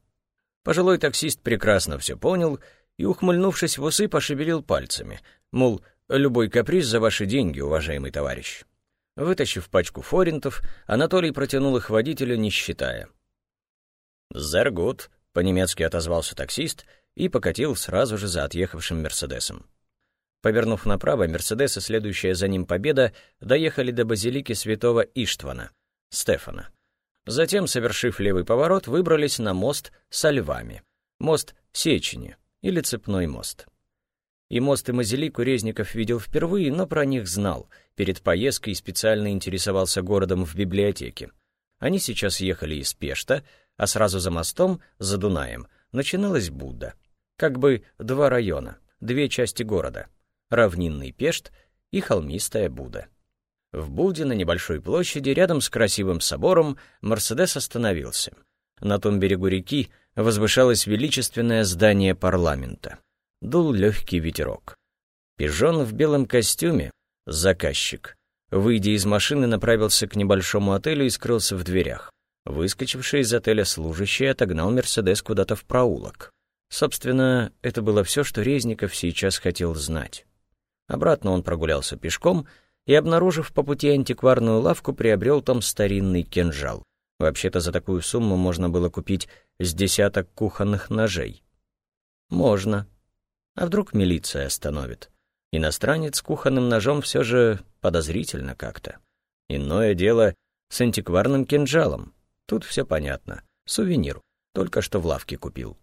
Пожилой таксист прекрасно все понял и, ухмыльнувшись в усы, пошевелил пальцами, мол, любой каприз за ваши деньги, уважаемый товарищ. Вытащив пачку форинтов, Анатолий протянул их водителю, не считая. «Зергут», — по-немецки отозвался таксист и покатил сразу же за отъехавшим «Мерседесом». Повернув направо, «Мерседес» и следующая за ним «Победа» доехали до базилики святого Иштвана, Стефана — Затем, совершив левый поворот, выбрались на мост со львами. Мост Сечени или Цепной мост. И мост и Мазелику Резников видел впервые, но про них знал. Перед поездкой специально интересовался городом в библиотеке. Они сейчас ехали из Пешта, а сразу за мостом, за Дунаем, начиналась Будда. Как бы два района, две части города. Равнинный Пешт и холмистая Буда. В Буде на небольшой площади, рядом с красивым собором, Мерседес остановился. На том берегу реки возвышалось величественное здание парламента. Дул легкий ветерок. Пижон в белом костюме, заказчик, выйдя из машины, направился к небольшому отелю и скрылся в дверях. Выскочивший из отеля служащий отогнал Мерседес куда-то в проулок. Собственно, это было все, что Резников сейчас хотел знать. Обратно он прогулялся пешком и, обнаружив по пути антикварную лавку, приобрел там старинный кинжал. Вообще-то за такую сумму можно было купить с десяток кухонных ножей. Можно. А вдруг милиция остановит? Иностранец с кухонным ножом все же подозрительно как-то. Иное дело с антикварным кинжалом. Тут все понятно. Сувенир. Только что в лавке купил.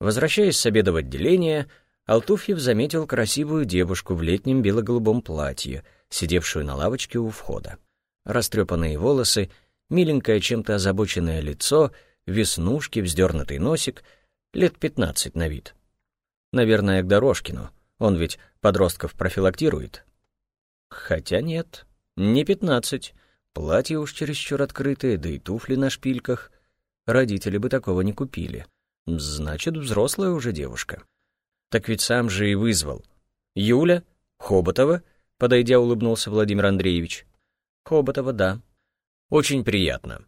Возвращаясь с обеда в отделение, Алтуфьев заметил красивую девушку в летнем бело-голубом платье, сидевшую на лавочке у входа. Растрепанные волосы, миленькое чем-то озабоченное лицо, веснушки, вздернутый носик, лет пятнадцать на вид. Наверное, к Дорожкину, он ведь подростков профилактирует. Хотя нет, не пятнадцать. Платье уж чересчур открытое, да и туфли на шпильках. Родители бы такого не купили. Значит, взрослая уже девушка. Так ведь сам же и вызвал. Юля? Хоботова? Подойдя, улыбнулся Владимир Андреевич. Хоботова, да. Очень приятно.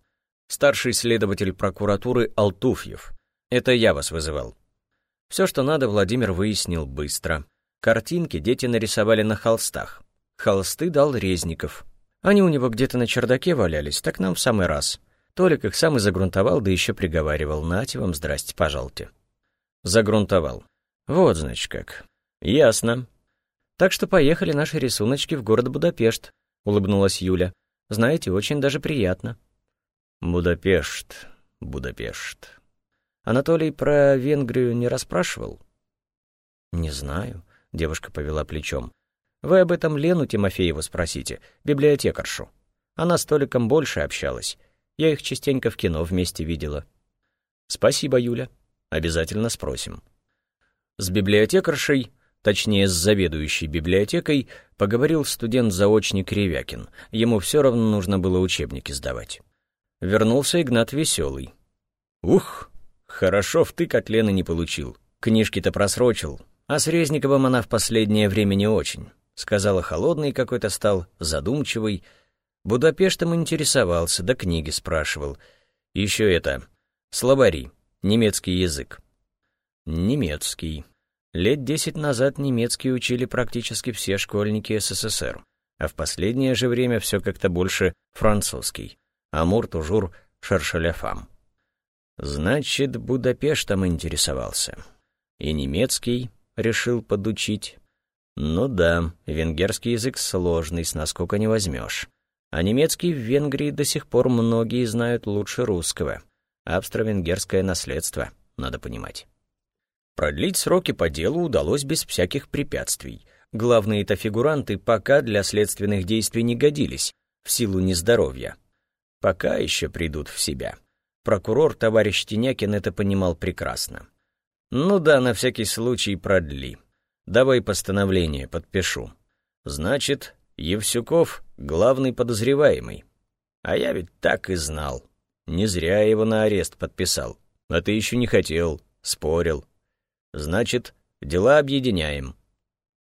Старший следователь прокуратуры Алтуфьев. Это я вас вызывал. Все, что надо, Владимир выяснил быстро. Картинки дети нарисовали на холстах. Холсты дал Резников. Они у него где-то на чердаке валялись, так нам в самый раз. Толик их сам и загрунтовал, да еще приговаривал. Нате вам, здрасте, пожалуйте. Загрунтовал. Вот, значит, как. Ясно. Так что поехали наши рисуночки в город Будапешт, улыбнулась Юля. Знаете, очень даже приятно. Будапешт, Будапешт. Анатолий про Венгрию не расспрашивал? Не знаю, девушка повела плечом. Вы об этом Лену Тимофееву спросите, библиотекаршу. Она с Толиком больше общалась. Я их частенько в кино вместе видела. Спасибо, Юля. Обязательно спросим. С библиотекаршей, точнее, с заведующей библиотекой, поговорил студент-заочник Ревякин. Ему все равно нужно было учебники сдавать. Вернулся Игнат веселый. Ух, хорошо втык от Лены не получил. Книжки-то просрочил, а с Резниковым она в последнее время не очень сказала холодный какой-то стал, задумчивый. Будапештом интересовался, да книги спрашивал. Еще это, словари, немецкий язык. Немецкий. Лет десять назад немецкий учили практически все школьники СССР, а в последнее же время все как-то больше французский. Амур-тужур шершеляфам. Значит, Будапештом интересовался. И немецкий решил подучить. Ну да, венгерский язык сложный, с насколько не возьмешь. А немецкий в Венгрии до сих пор многие знают лучше русского. Австро-венгерское наследство, надо понимать. Продлить сроки по делу удалось без всяких препятствий. Главные-то фигуранты пока для следственных действий не годились, в силу нездоровья. Пока еще придут в себя. Прокурор товарищ Тенякин это понимал прекрасно. Ну да, на всякий случай продли. Давай постановление подпишу. Значит, Евсюков — главный подозреваемый. А я ведь так и знал. Не зря его на арест подписал. А ты еще не хотел, спорил. Значит, дела объединяем.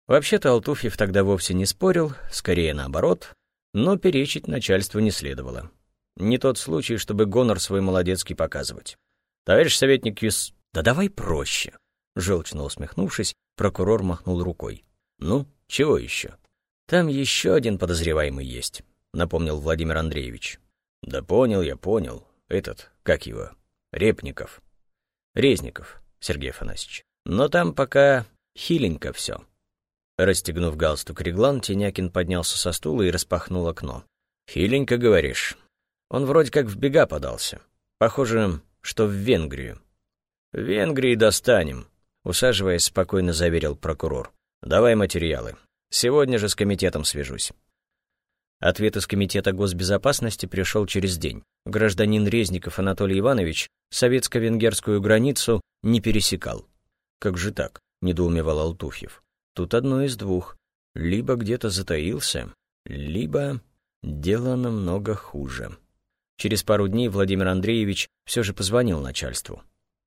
Вообще-то Алтуфьев тогда вовсе не спорил, скорее наоборот, но перечить начальству не следовало. Не тот случай, чтобы гонор свой молодецкий показывать. Товарищ советник Юс... Да давай проще. Желчно усмехнувшись, прокурор махнул рукой. «Ну, чего еще?» «Там еще один подозреваемый есть», — напомнил Владимир Андреевич. «Да понял я, понял. Этот, как его, Репников. Резников, Сергей Афанасьевич. Но там пока хиленько все». Расстегнув галстук реглан, Тенякин поднялся со стула и распахнул окно. «Хиленько, говоришь?» Он вроде как в бега подался. Похоже, что в Венгрию. «В Венгрии достанем», Усаживаясь, спокойно заверил прокурор. «Давай материалы. Сегодня же с комитетом свяжусь». Ответ из Комитета госбезопасности пришел через день. Гражданин Резников Анатолий Иванович советско-венгерскую границу не пересекал. «Как же так?» — недоумевал Алтуфьев. «Тут одно из двух. Либо где-то затаился, Либо дело намного хуже. Через пару дней Владимир Андреевич все же позвонил начальству.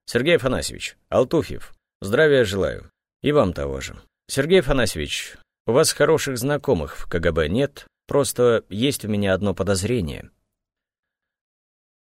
«Сергей Афанасьевич, Алтуфьев, здравия желаю. И вам того же. Сергей Афанасьевич, у вас хороших знакомых в КГБ нет, просто есть у меня одно подозрение».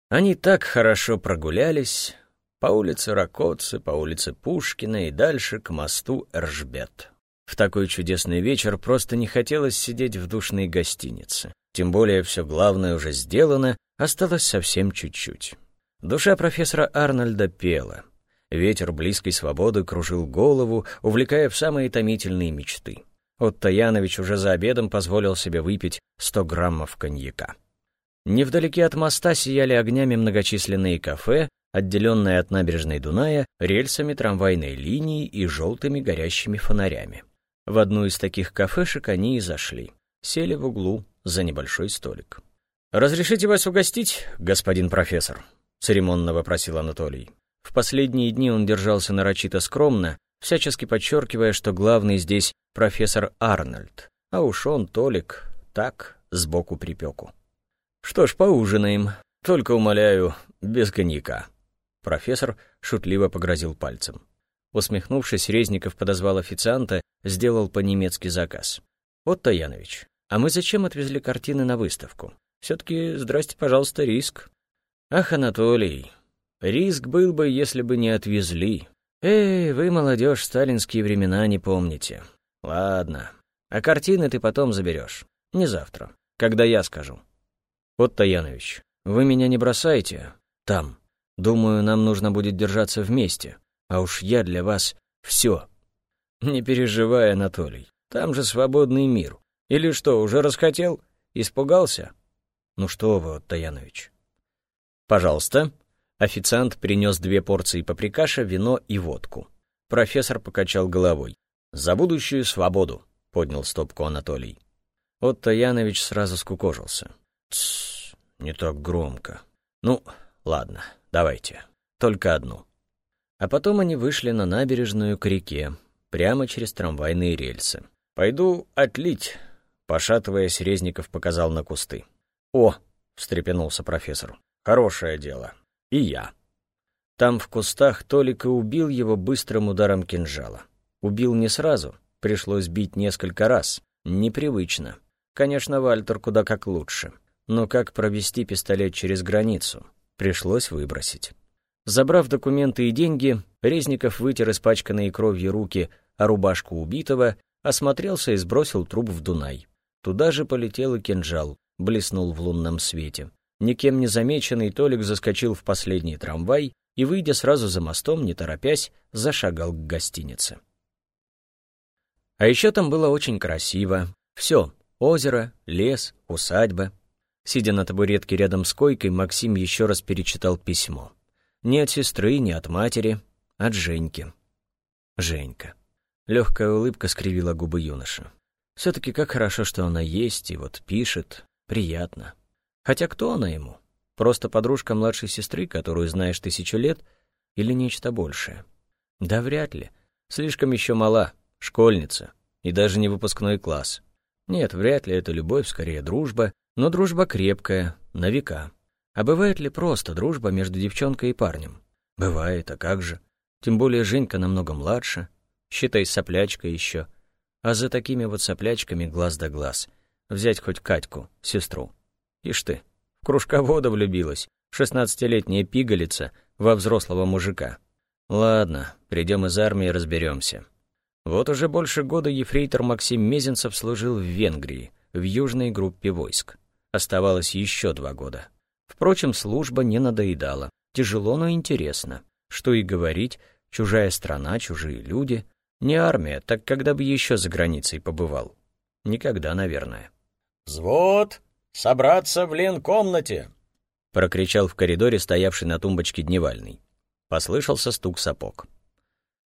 Они так хорошо прогулялись по улице Ракоцы, по улице Пушкина и дальше к мосту Эржбет. В такой чудесный вечер просто не хотелось сидеть в душной гостинице. Тем более все главное уже сделано, осталось совсем чуть-чуть. Душа профессора Арнольда пела. Ветер близкой свободы кружил голову, увлекая в самые томительные мечты. Отто Янович уже за обедом позволил себе выпить 100 граммов коньяка. Невдалеке от моста сияли огнями многочисленные кафе, отделенные от набережной Дуная рельсами трамвайной линии и желтыми горящими фонарями. В одну из таких кафешек они и зашли. Сели в углу за небольшой столик. «Разрешите вас угостить, господин профессор?» — церемонно вопросил Анатолий. В последние дни он держался нарочито скромно, всячески подчеркивая, что главный здесь профессор Арнольд, а уж он, Толик, так, сбоку припеку. «Что ж, поужинаем, только, умоляю, без коньяка». Профессор шутливо погрозил пальцем. Усмехнувшись, Резников подозвал официанта, сделал по-немецки заказ. «Отто Янович, а мы зачем отвезли картины на выставку? Все-таки, здрасте, пожалуйста, риск». «Ах, Анатолий, риск был бы, если бы не отвезли. Эй, вы, молодежь, сталинские времена не помните. Ладно, а картины ты потом заберешь. Не завтра, когда я скажу». «Отто Янович, вы меня не бросайте. Там. Думаю, нам нужно будет держаться вместе а уж я для вас все. Не переживай, Анатолий, там же свободный мир. Или что, уже расхотел? Испугался? Ну что вы, Таянович. Пожалуйста. Официант принес две порции паприкаша, вино и водку. Профессор покачал головой. «За будущую свободу», — поднял стопку Анатолий. Отто Янович сразу скукожился. «Тссс, не так громко. Ну, ладно, давайте. Только одну». А потом они вышли на набережную к реке, прямо через трамвайные рельсы. «Пойду отлить», — пошатываясь, Резников показал на кусты. «О!» — встрепенулся профессор. «Хорошее дело. И я». Там в кустах Толик и убил его быстрым ударом кинжала. Убил не сразу, пришлось бить несколько раз. Непривычно. Конечно, Вальтер куда как лучше. Но как провести пистолет через границу? Пришлось выбросить. Забрав документы и деньги, Резников вытер испачканные кровью руки о рубашку убитого, осмотрелся и сбросил труп в Дунай. Туда же полетел и кинжал, блеснул в лунном свете. Никем не замеченный Толик заскочил в последний трамвай и, выйдя сразу за мостом, не торопясь, зашагал к гостинице. А еще там было очень красиво. Все — озеро, лес, усадьба. Сидя на табуретке рядом с койкой, Максим еще раз перечитал письмо. Ни от сестры, ни от матери, от Женьки. Женька. Легкая улыбка скривила губы юноша. Все-таки как хорошо, что она есть и вот пишет. Приятно. Хотя кто она ему? Просто подружка младшей сестры, которую знаешь тысячу лет, или нечто большее? Да вряд ли. Слишком еще мала, школьница, и даже не выпускной класс. Нет, вряд ли это любовь, скорее дружба, но дружба крепкая, на века. А бывает ли просто дружба между девчонкой и парнем? Бывает, а как же? Тем более Женька намного младше, считай соплячка еще. А за такими вот соплячками глаз да глаз. Взять хоть Катьку, сестру. Ишь ты, в кружковода влюбилась, шестнадцатилетняя пигалица во взрослого мужика. Ладно, придем из армии разберемся. Вот уже больше года ефрейтор Максим Мезенцев служил в Венгрии, в южной группе войск. Оставалось еще два года. Впрочем, служба не надоедала. Тяжело, но интересно. Что и говорить, чужая страна, чужие люди. Не армия, так когда бы еще за границей побывал? Никогда, наверное. «Взвод! Собраться в ленкомнате!» — прокричал в коридоре стоявший на тумбочке дневальный. Послышался стук сапог.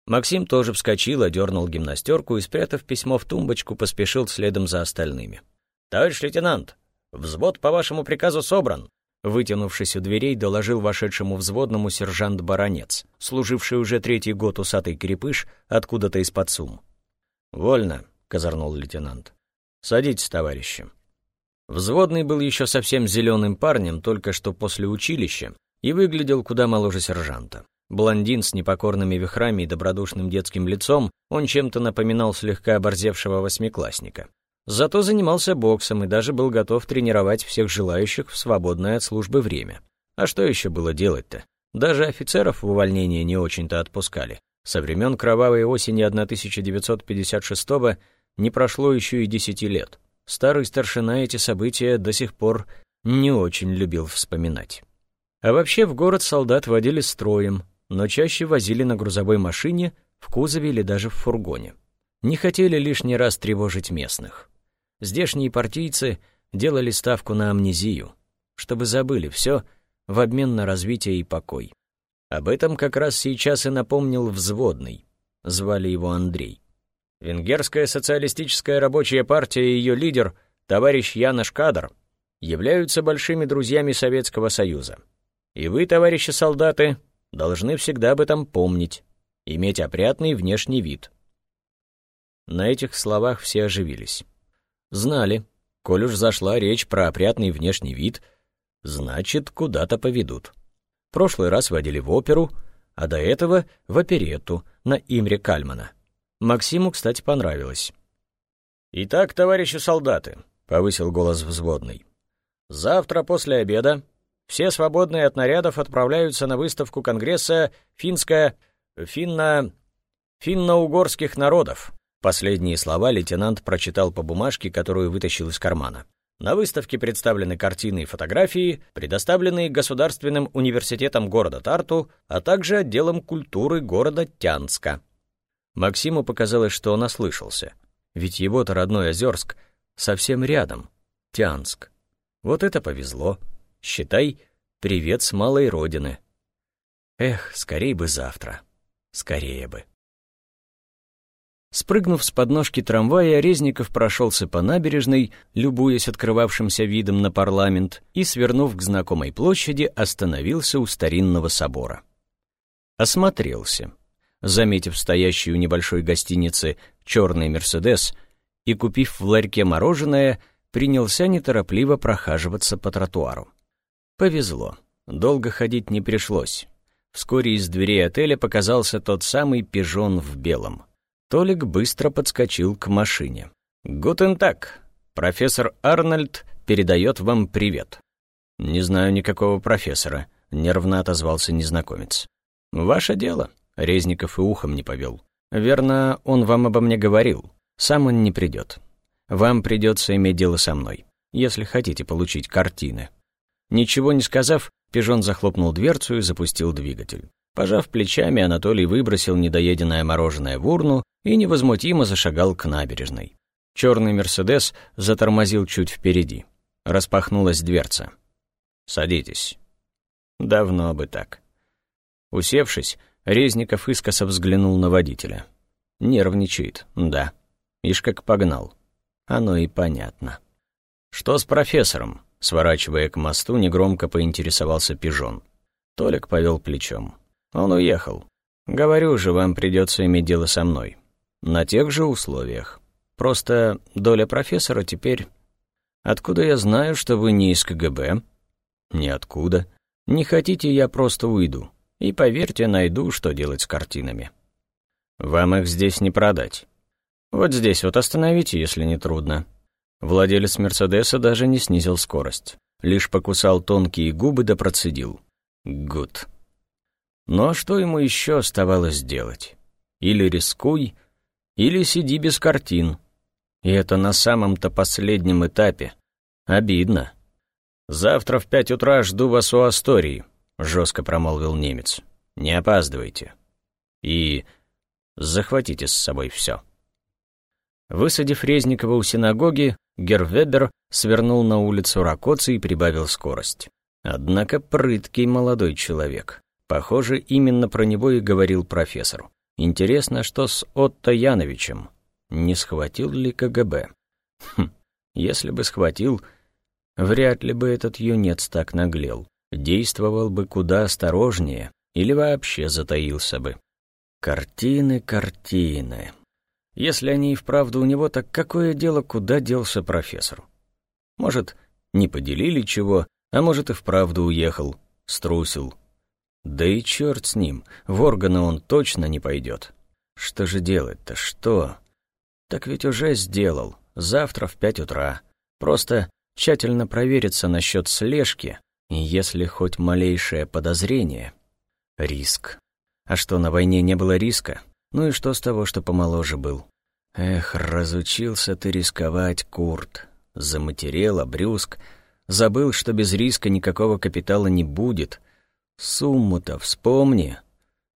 Максим тоже вскочил, одернул гимнастерку и, спрятав письмо в тумбочку, поспешил следом за остальными. «Товарищ лейтенант, взвод по вашему приказу собран. Вытянувшись у дверей, доложил вошедшему взводному сержант Баронец, служивший уже третий год усатый крепыш откуда-то из-под сум. «Вольно», — козырнул лейтенант. «Садитесь, товарищи». Взводный был еще совсем зеленым парнем, только что после училища, и выглядел куда моложе сержанта. Блондин с непокорными вихрами и добродушным детским лицом, он чем-то напоминал слегка оборзевшего восьмиклассника. Зато занимался боксом и даже был готов тренировать всех желающих в свободное от службы время. А что еще было делать-то? Даже офицеров в увольнение не очень-то отпускали. Со времен кровавой осени 1956 не прошло еще и десяти лет. Старый старшина эти события до сих пор не очень любил вспоминать. А вообще в город солдат водили строем, но чаще возили на грузовой машине, в кузове или даже в фургоне. Не хотели лишний раз тревожить местных. Здешние партийцы делали ставку на амнезию, чтобы забыли все в обмен на развитие и покой. Об этом как раз сейчас и напомнил взводный. Звали его Андрей. Венгерская социалистическая рабочая партия и ее лидер, товарищ Янош Кадр, являются большими друзьями Советского Союза. И вы, товарищи солдаты, должны всегда об этом помнить, иметь опрятный внешний вид. На этих словах все оживились. Знали, коль уж зашла речь про опрятный внешний вид, значит, куда-то поведут. Прошлый раз водили в оперу, а до этого в оперетту на Имре Кальмана. Максиму, кстати, понравилось. «Итак, товарищи солдаты», — повысил голос взводный, — «завтра после обеда все свободные от нарядов отправляются на выставку Конгресса финская... финно... финно-угорских народов». Последние слова лейтенант прочитал по бумажке, которую вытащил из кармана. На выставке представлены картины и фотографии, предоставленные Государственным университетом города Тарту, а также отделом культуры города Тянска. Максиму показалось, что он ослышался. Ведь его-то родной Озерск совсем рядом. Тянск. Вот это повезло. Считай, привет с малой родины. Эх, скорей бы завтра. Скорее бы. Спрыгнув с подножки трамвая, Резников прошелся по набережной, любуясь открывавшимся видом на парламент, и, свернув к знакомой площади, остановился у старинного собора. Осмотрелся. Заметив стоящий у небольшой гостиницы черный «Мерседес» и, купив в ларьке мороженое, принялся неторопливо прохаживаться по тротуару. Повезло. Долго ходить не пришлось. Вскоре из дверей отеля показался тот самый пижон в белом. Толик быстро подскочил к машине. «Гутен так. Профессор Арнольд передает вам привет». «Не знаю никакого профессора», — нервно отозвался незнакомец. «Ваше дело», — Резников и ухом не повел. «Верно, он вам обо мне говорил. Сам он не придет. Вам придется иметь дело со мной, если хотите получить картины». Ничего не сказав, пижон захлопнул дверцу и запустил двигатель. Пожав плечами, Анатолий выбросил недоеденное мороженое в урну и невозмутимо зашагал к набережной. Черный «Мерседес» затормозил чуть впереди. Распахнулась дверца. «Садитесь». Давно бы так. Усевшись, Резников искоса взглянул на водителя. Нервничает, да. Ишь как погнал. Оно и понятно. «Что с профессором?» Сворачивая к мосту, негромко поинтересовался пижон. Толик повел плечом. Он уехал. Говорю же, вам придется иметь дело со мной. На тех же условиях. Просто доля профессора теперь... Откуда я знаю, что вы не из КГБ? Ниоткуда. Не хотите, я просто уйду. И, поверьте, найду, что делать с картинами. Вам их здесь не продать. Вот здесь вот остановите, если не трудно. Владелец Мерседеса даже не снизил скорость. Лишь покусал тонкие губы да процедил. Гуд. Но ну, а что ему еще оставалось делать? Или рискуй, или сиди без картин. И это на самом-то последнем этапе. Обидно. «Завтра в пять утра жду вас у Астории», — жестко промолвил немец. «Не опаздывайте. И захватите с собой все». Высадив Резникова у синагоги, Гервебер свернул на улицу Ракоцы и прибавил скорость. Однако прыткий молодой человек. Похоже, именно про него и говорил профессор. Интересно, что с Отто Яновичем? Не схватил ли КГБ? Хм, если бы схватил, вряд ли бы этот юнец так наглел. Действовал бы куда осторожнее или вообще затаился бы. Картины, картины. Если они и вправду у него, так какое дело, куда делся профессор? Может, не поделили чего, а может и вправду уехал, струсил. Да и черт с ним, в органы он точно не пойдет. Что же делать-то, что? Так ведь уже сделал, завтра в пять утра. Просто тщательно провериться насчет слежки, если хоть малейшее подозрение. Риск. А что, на войне не было риска? Ну и что с того, что помоложе был? Эх, разучился ты рисковать, Курт. Заматерел, обрюзг. Забыл, что без риска никакого капитала не будет. Сумму-то вспомни.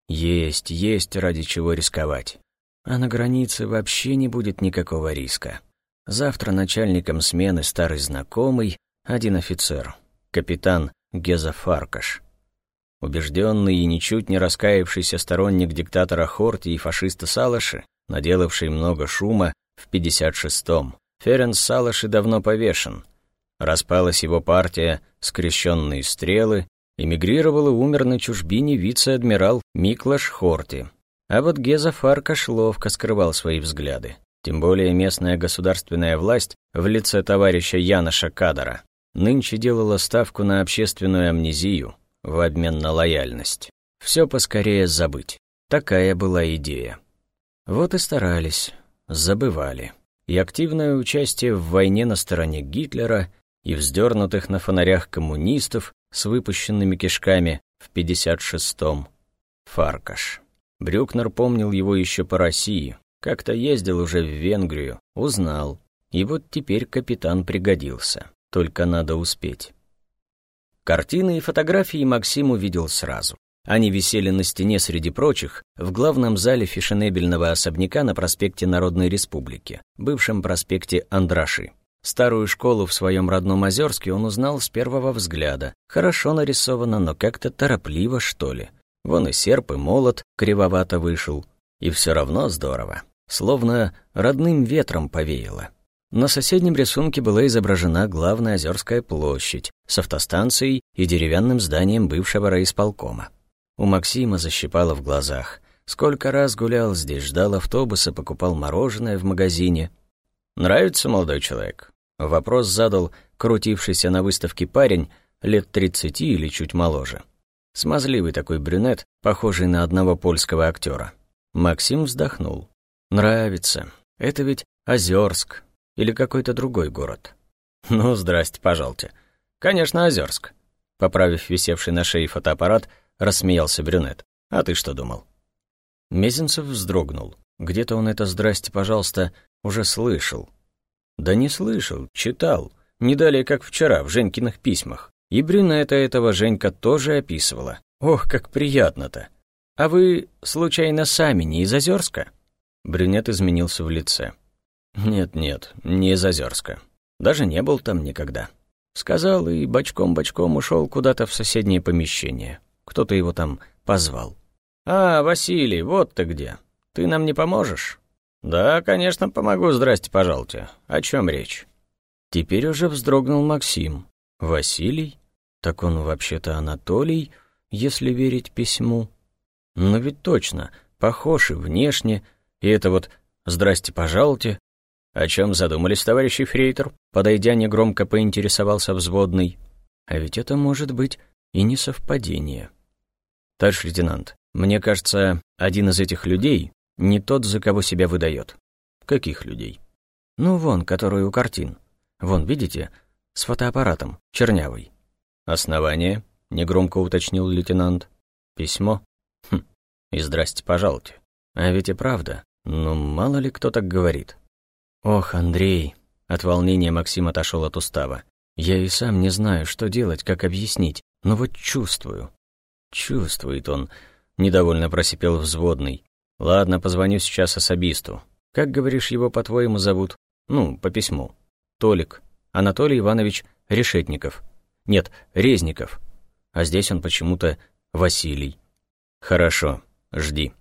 Есть, есть ради чего рисковать. А на границе вообще не будет никакого риска. Завтра начальником смены старый знакомый, один офицер, капитан Геза Фаркаш. Убежденный и ничуть не раскаявшийся сторонник диктатора Хорти и фашиста Салаши, наделавший много шума в 56-м. Ференс Салаши давно повешен. Распалась его партия «Скрещенные стрелы», эмигрировал и умер на чужбине вице-адмирал Миклаш Хорти. А вот Геза Фаркаш ловко скрывал свои взгляды. Тем более местная государственная власть в лице товарища Яноша Кадара нынче делала ставку на общественную амнезию в обмен на лояльность. Все поскорее забыть. Такая была идея. Вот и старались, забывали. И активное участие в войне на стороне Гитлера, и вздернутых на фонарях коммунистов с выпущенными кишками в 56-м. Фаркаш. Брюкнер помнил его еще по России, как-то ездил уже в Венгрию, узнал. И вот теперь капитан пригодился. Только надо успеть. Картины и фотографии Максим увидел сразу. Они висели на стене среди прочих в главном зале фешенебельного особняка на проспекте Народной Республики, бывшем проспекте Андраши. Старую школу в своем родном Озерске он узнал с первого взгляда. Хорошо нарисовано, но как-то торопливо, что ли. Вон и серп, и молот кривовато вышел. И все равно здорово. Словно родным ветром повеяло. На соседнем рисунке была изображена главная Озерская площадь с автостанцией и деревянным зданием бывшего райисполкома. У Максима защипало в глазах. Сколько раз гулял здесь, ждал автобуса, покупал мороженое в магазине. «Нравится молодой человек?» Вопрос задал крутившийся на выставке парень лет тридцати или чуть моложе. Смазливый такой брюнет, похожий на одного польского актера. Максим вздохнул. «Нравится. Это ведь Озерск или какой-то другой город». «Ну, здрасте, пожалуйте. Конечно, Озерск». Поправив висевший на шее фотоаппарат, рассмеялся брюнет. «А ты что думал?» Мезенцев вздрогнул. Где-то он это «здрасте, пожалуйста» уже слышал. Да не слышал, читал. Не далее, как вчера, в Женькиных письмах. И брюнета этого Женька тоже описывала. Ох, как приятно-то. А вы, случайно, сами не из Озерска? Брюнет изменился в лице. Нет-нет, не из Озерска. Даже не был там никогда. Сказал и бочком-бочком ушел куда-то в соседнее помещение. Кто-то его там позвал. «А, Василий, вот ты где. Ты нам не поможешь?» «Да, конечно, помогу, здрасте, пожалуйте. О чем речь?» Теперь уже вздрогнул Максим. «Василий? Так он вообще-то Анатолий, если верить письму. Но ведь точно, похож и внешне, и это вот «здрасте, пожалуйте». О чем задумались, товарищи фрейтер? Подойдя, негромко поинтересовался взводный. А ведь это может быть и не совпадение. Товарищ лейтенант, мне кажется, один из этих людей не тот, за кого себя выдает. Каких людей? Ну, вон, который у картин. Вон, видите, с фотоаппаратом, чернявый. Основание, негромко уточнил лейтенант. Письмо? Хм, и здрасте, пожалуйте. А ведь и правда, ну мало ли кто так говорит. Ох, Андрей, от волнения Максим отошел от устава. Я и сам не знаю, что делать, как объяснить, но вот чувствую. Чувствует он, недовольно просипел взводный. Ладно, позвоню сейчас особисту. Как, говоришь, его, по-твоему, зовут? Ну, по письму. Толик. Анатолий Иванович Решетников. Нет, Резников. А здесь он почему-то Василий. Хорошо, жди.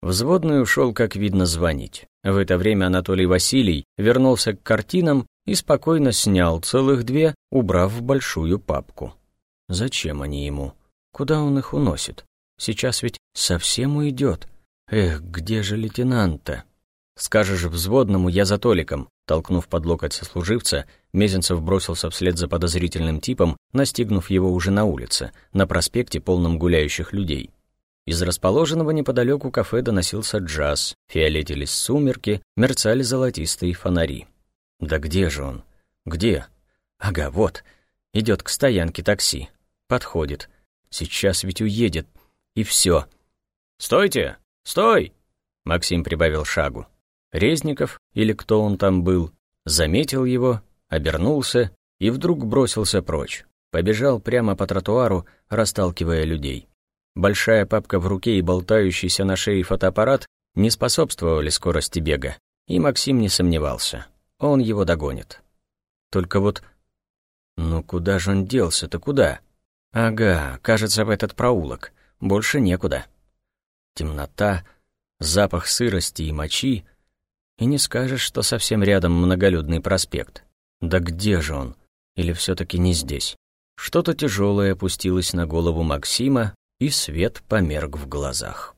Взводный ушел, как видно, звонить. В это время Анатолий Василий вернулся к картинам и спокойно снял целых две, убрав в большую папку. Зачем они ему? Куда он их уносит? Сейчас ведь совсем уйдет. Эх, где же лейтенант-то? Скажешь взводному, я за Толиком, толкнув под локоть сослуживца, Мезенцев бросился вслед за подозрительным типом, настигнув его уже на улице, на проспекте, полном гуляющих людей. Из расположенного неподалеку кафе доносился джаз, фиолетились сумерки, мерцали золотистые фонари. Да где же он? Где? Ага, вот. Идет к стоянке такси. Подходит. Сейчас ведь уедет. И все. «Стойте! Стой!» Максим прибавил шагу. Резников, или кто он там был, заметил его, обернулся и вдруг бросился прочь. Побежал прямо по тротуару, расталкивая людей. Большая папка в руке и болтающийся на шее фотоаппарат не способствовали скорости бега, и Максим не сомневался. Он его догонит. Только вот... Ну куда же он делся-то, куда? Ага, кажется, в этот проулок. Больше некуда. Темнота, запах сырости и мочи. И не скажешь, что совсем рядом многолюдный проспект. Да где же он? Или все таки не здесь? Что-то тяжелое опустилось на голову Максима, и свет померк в глазах.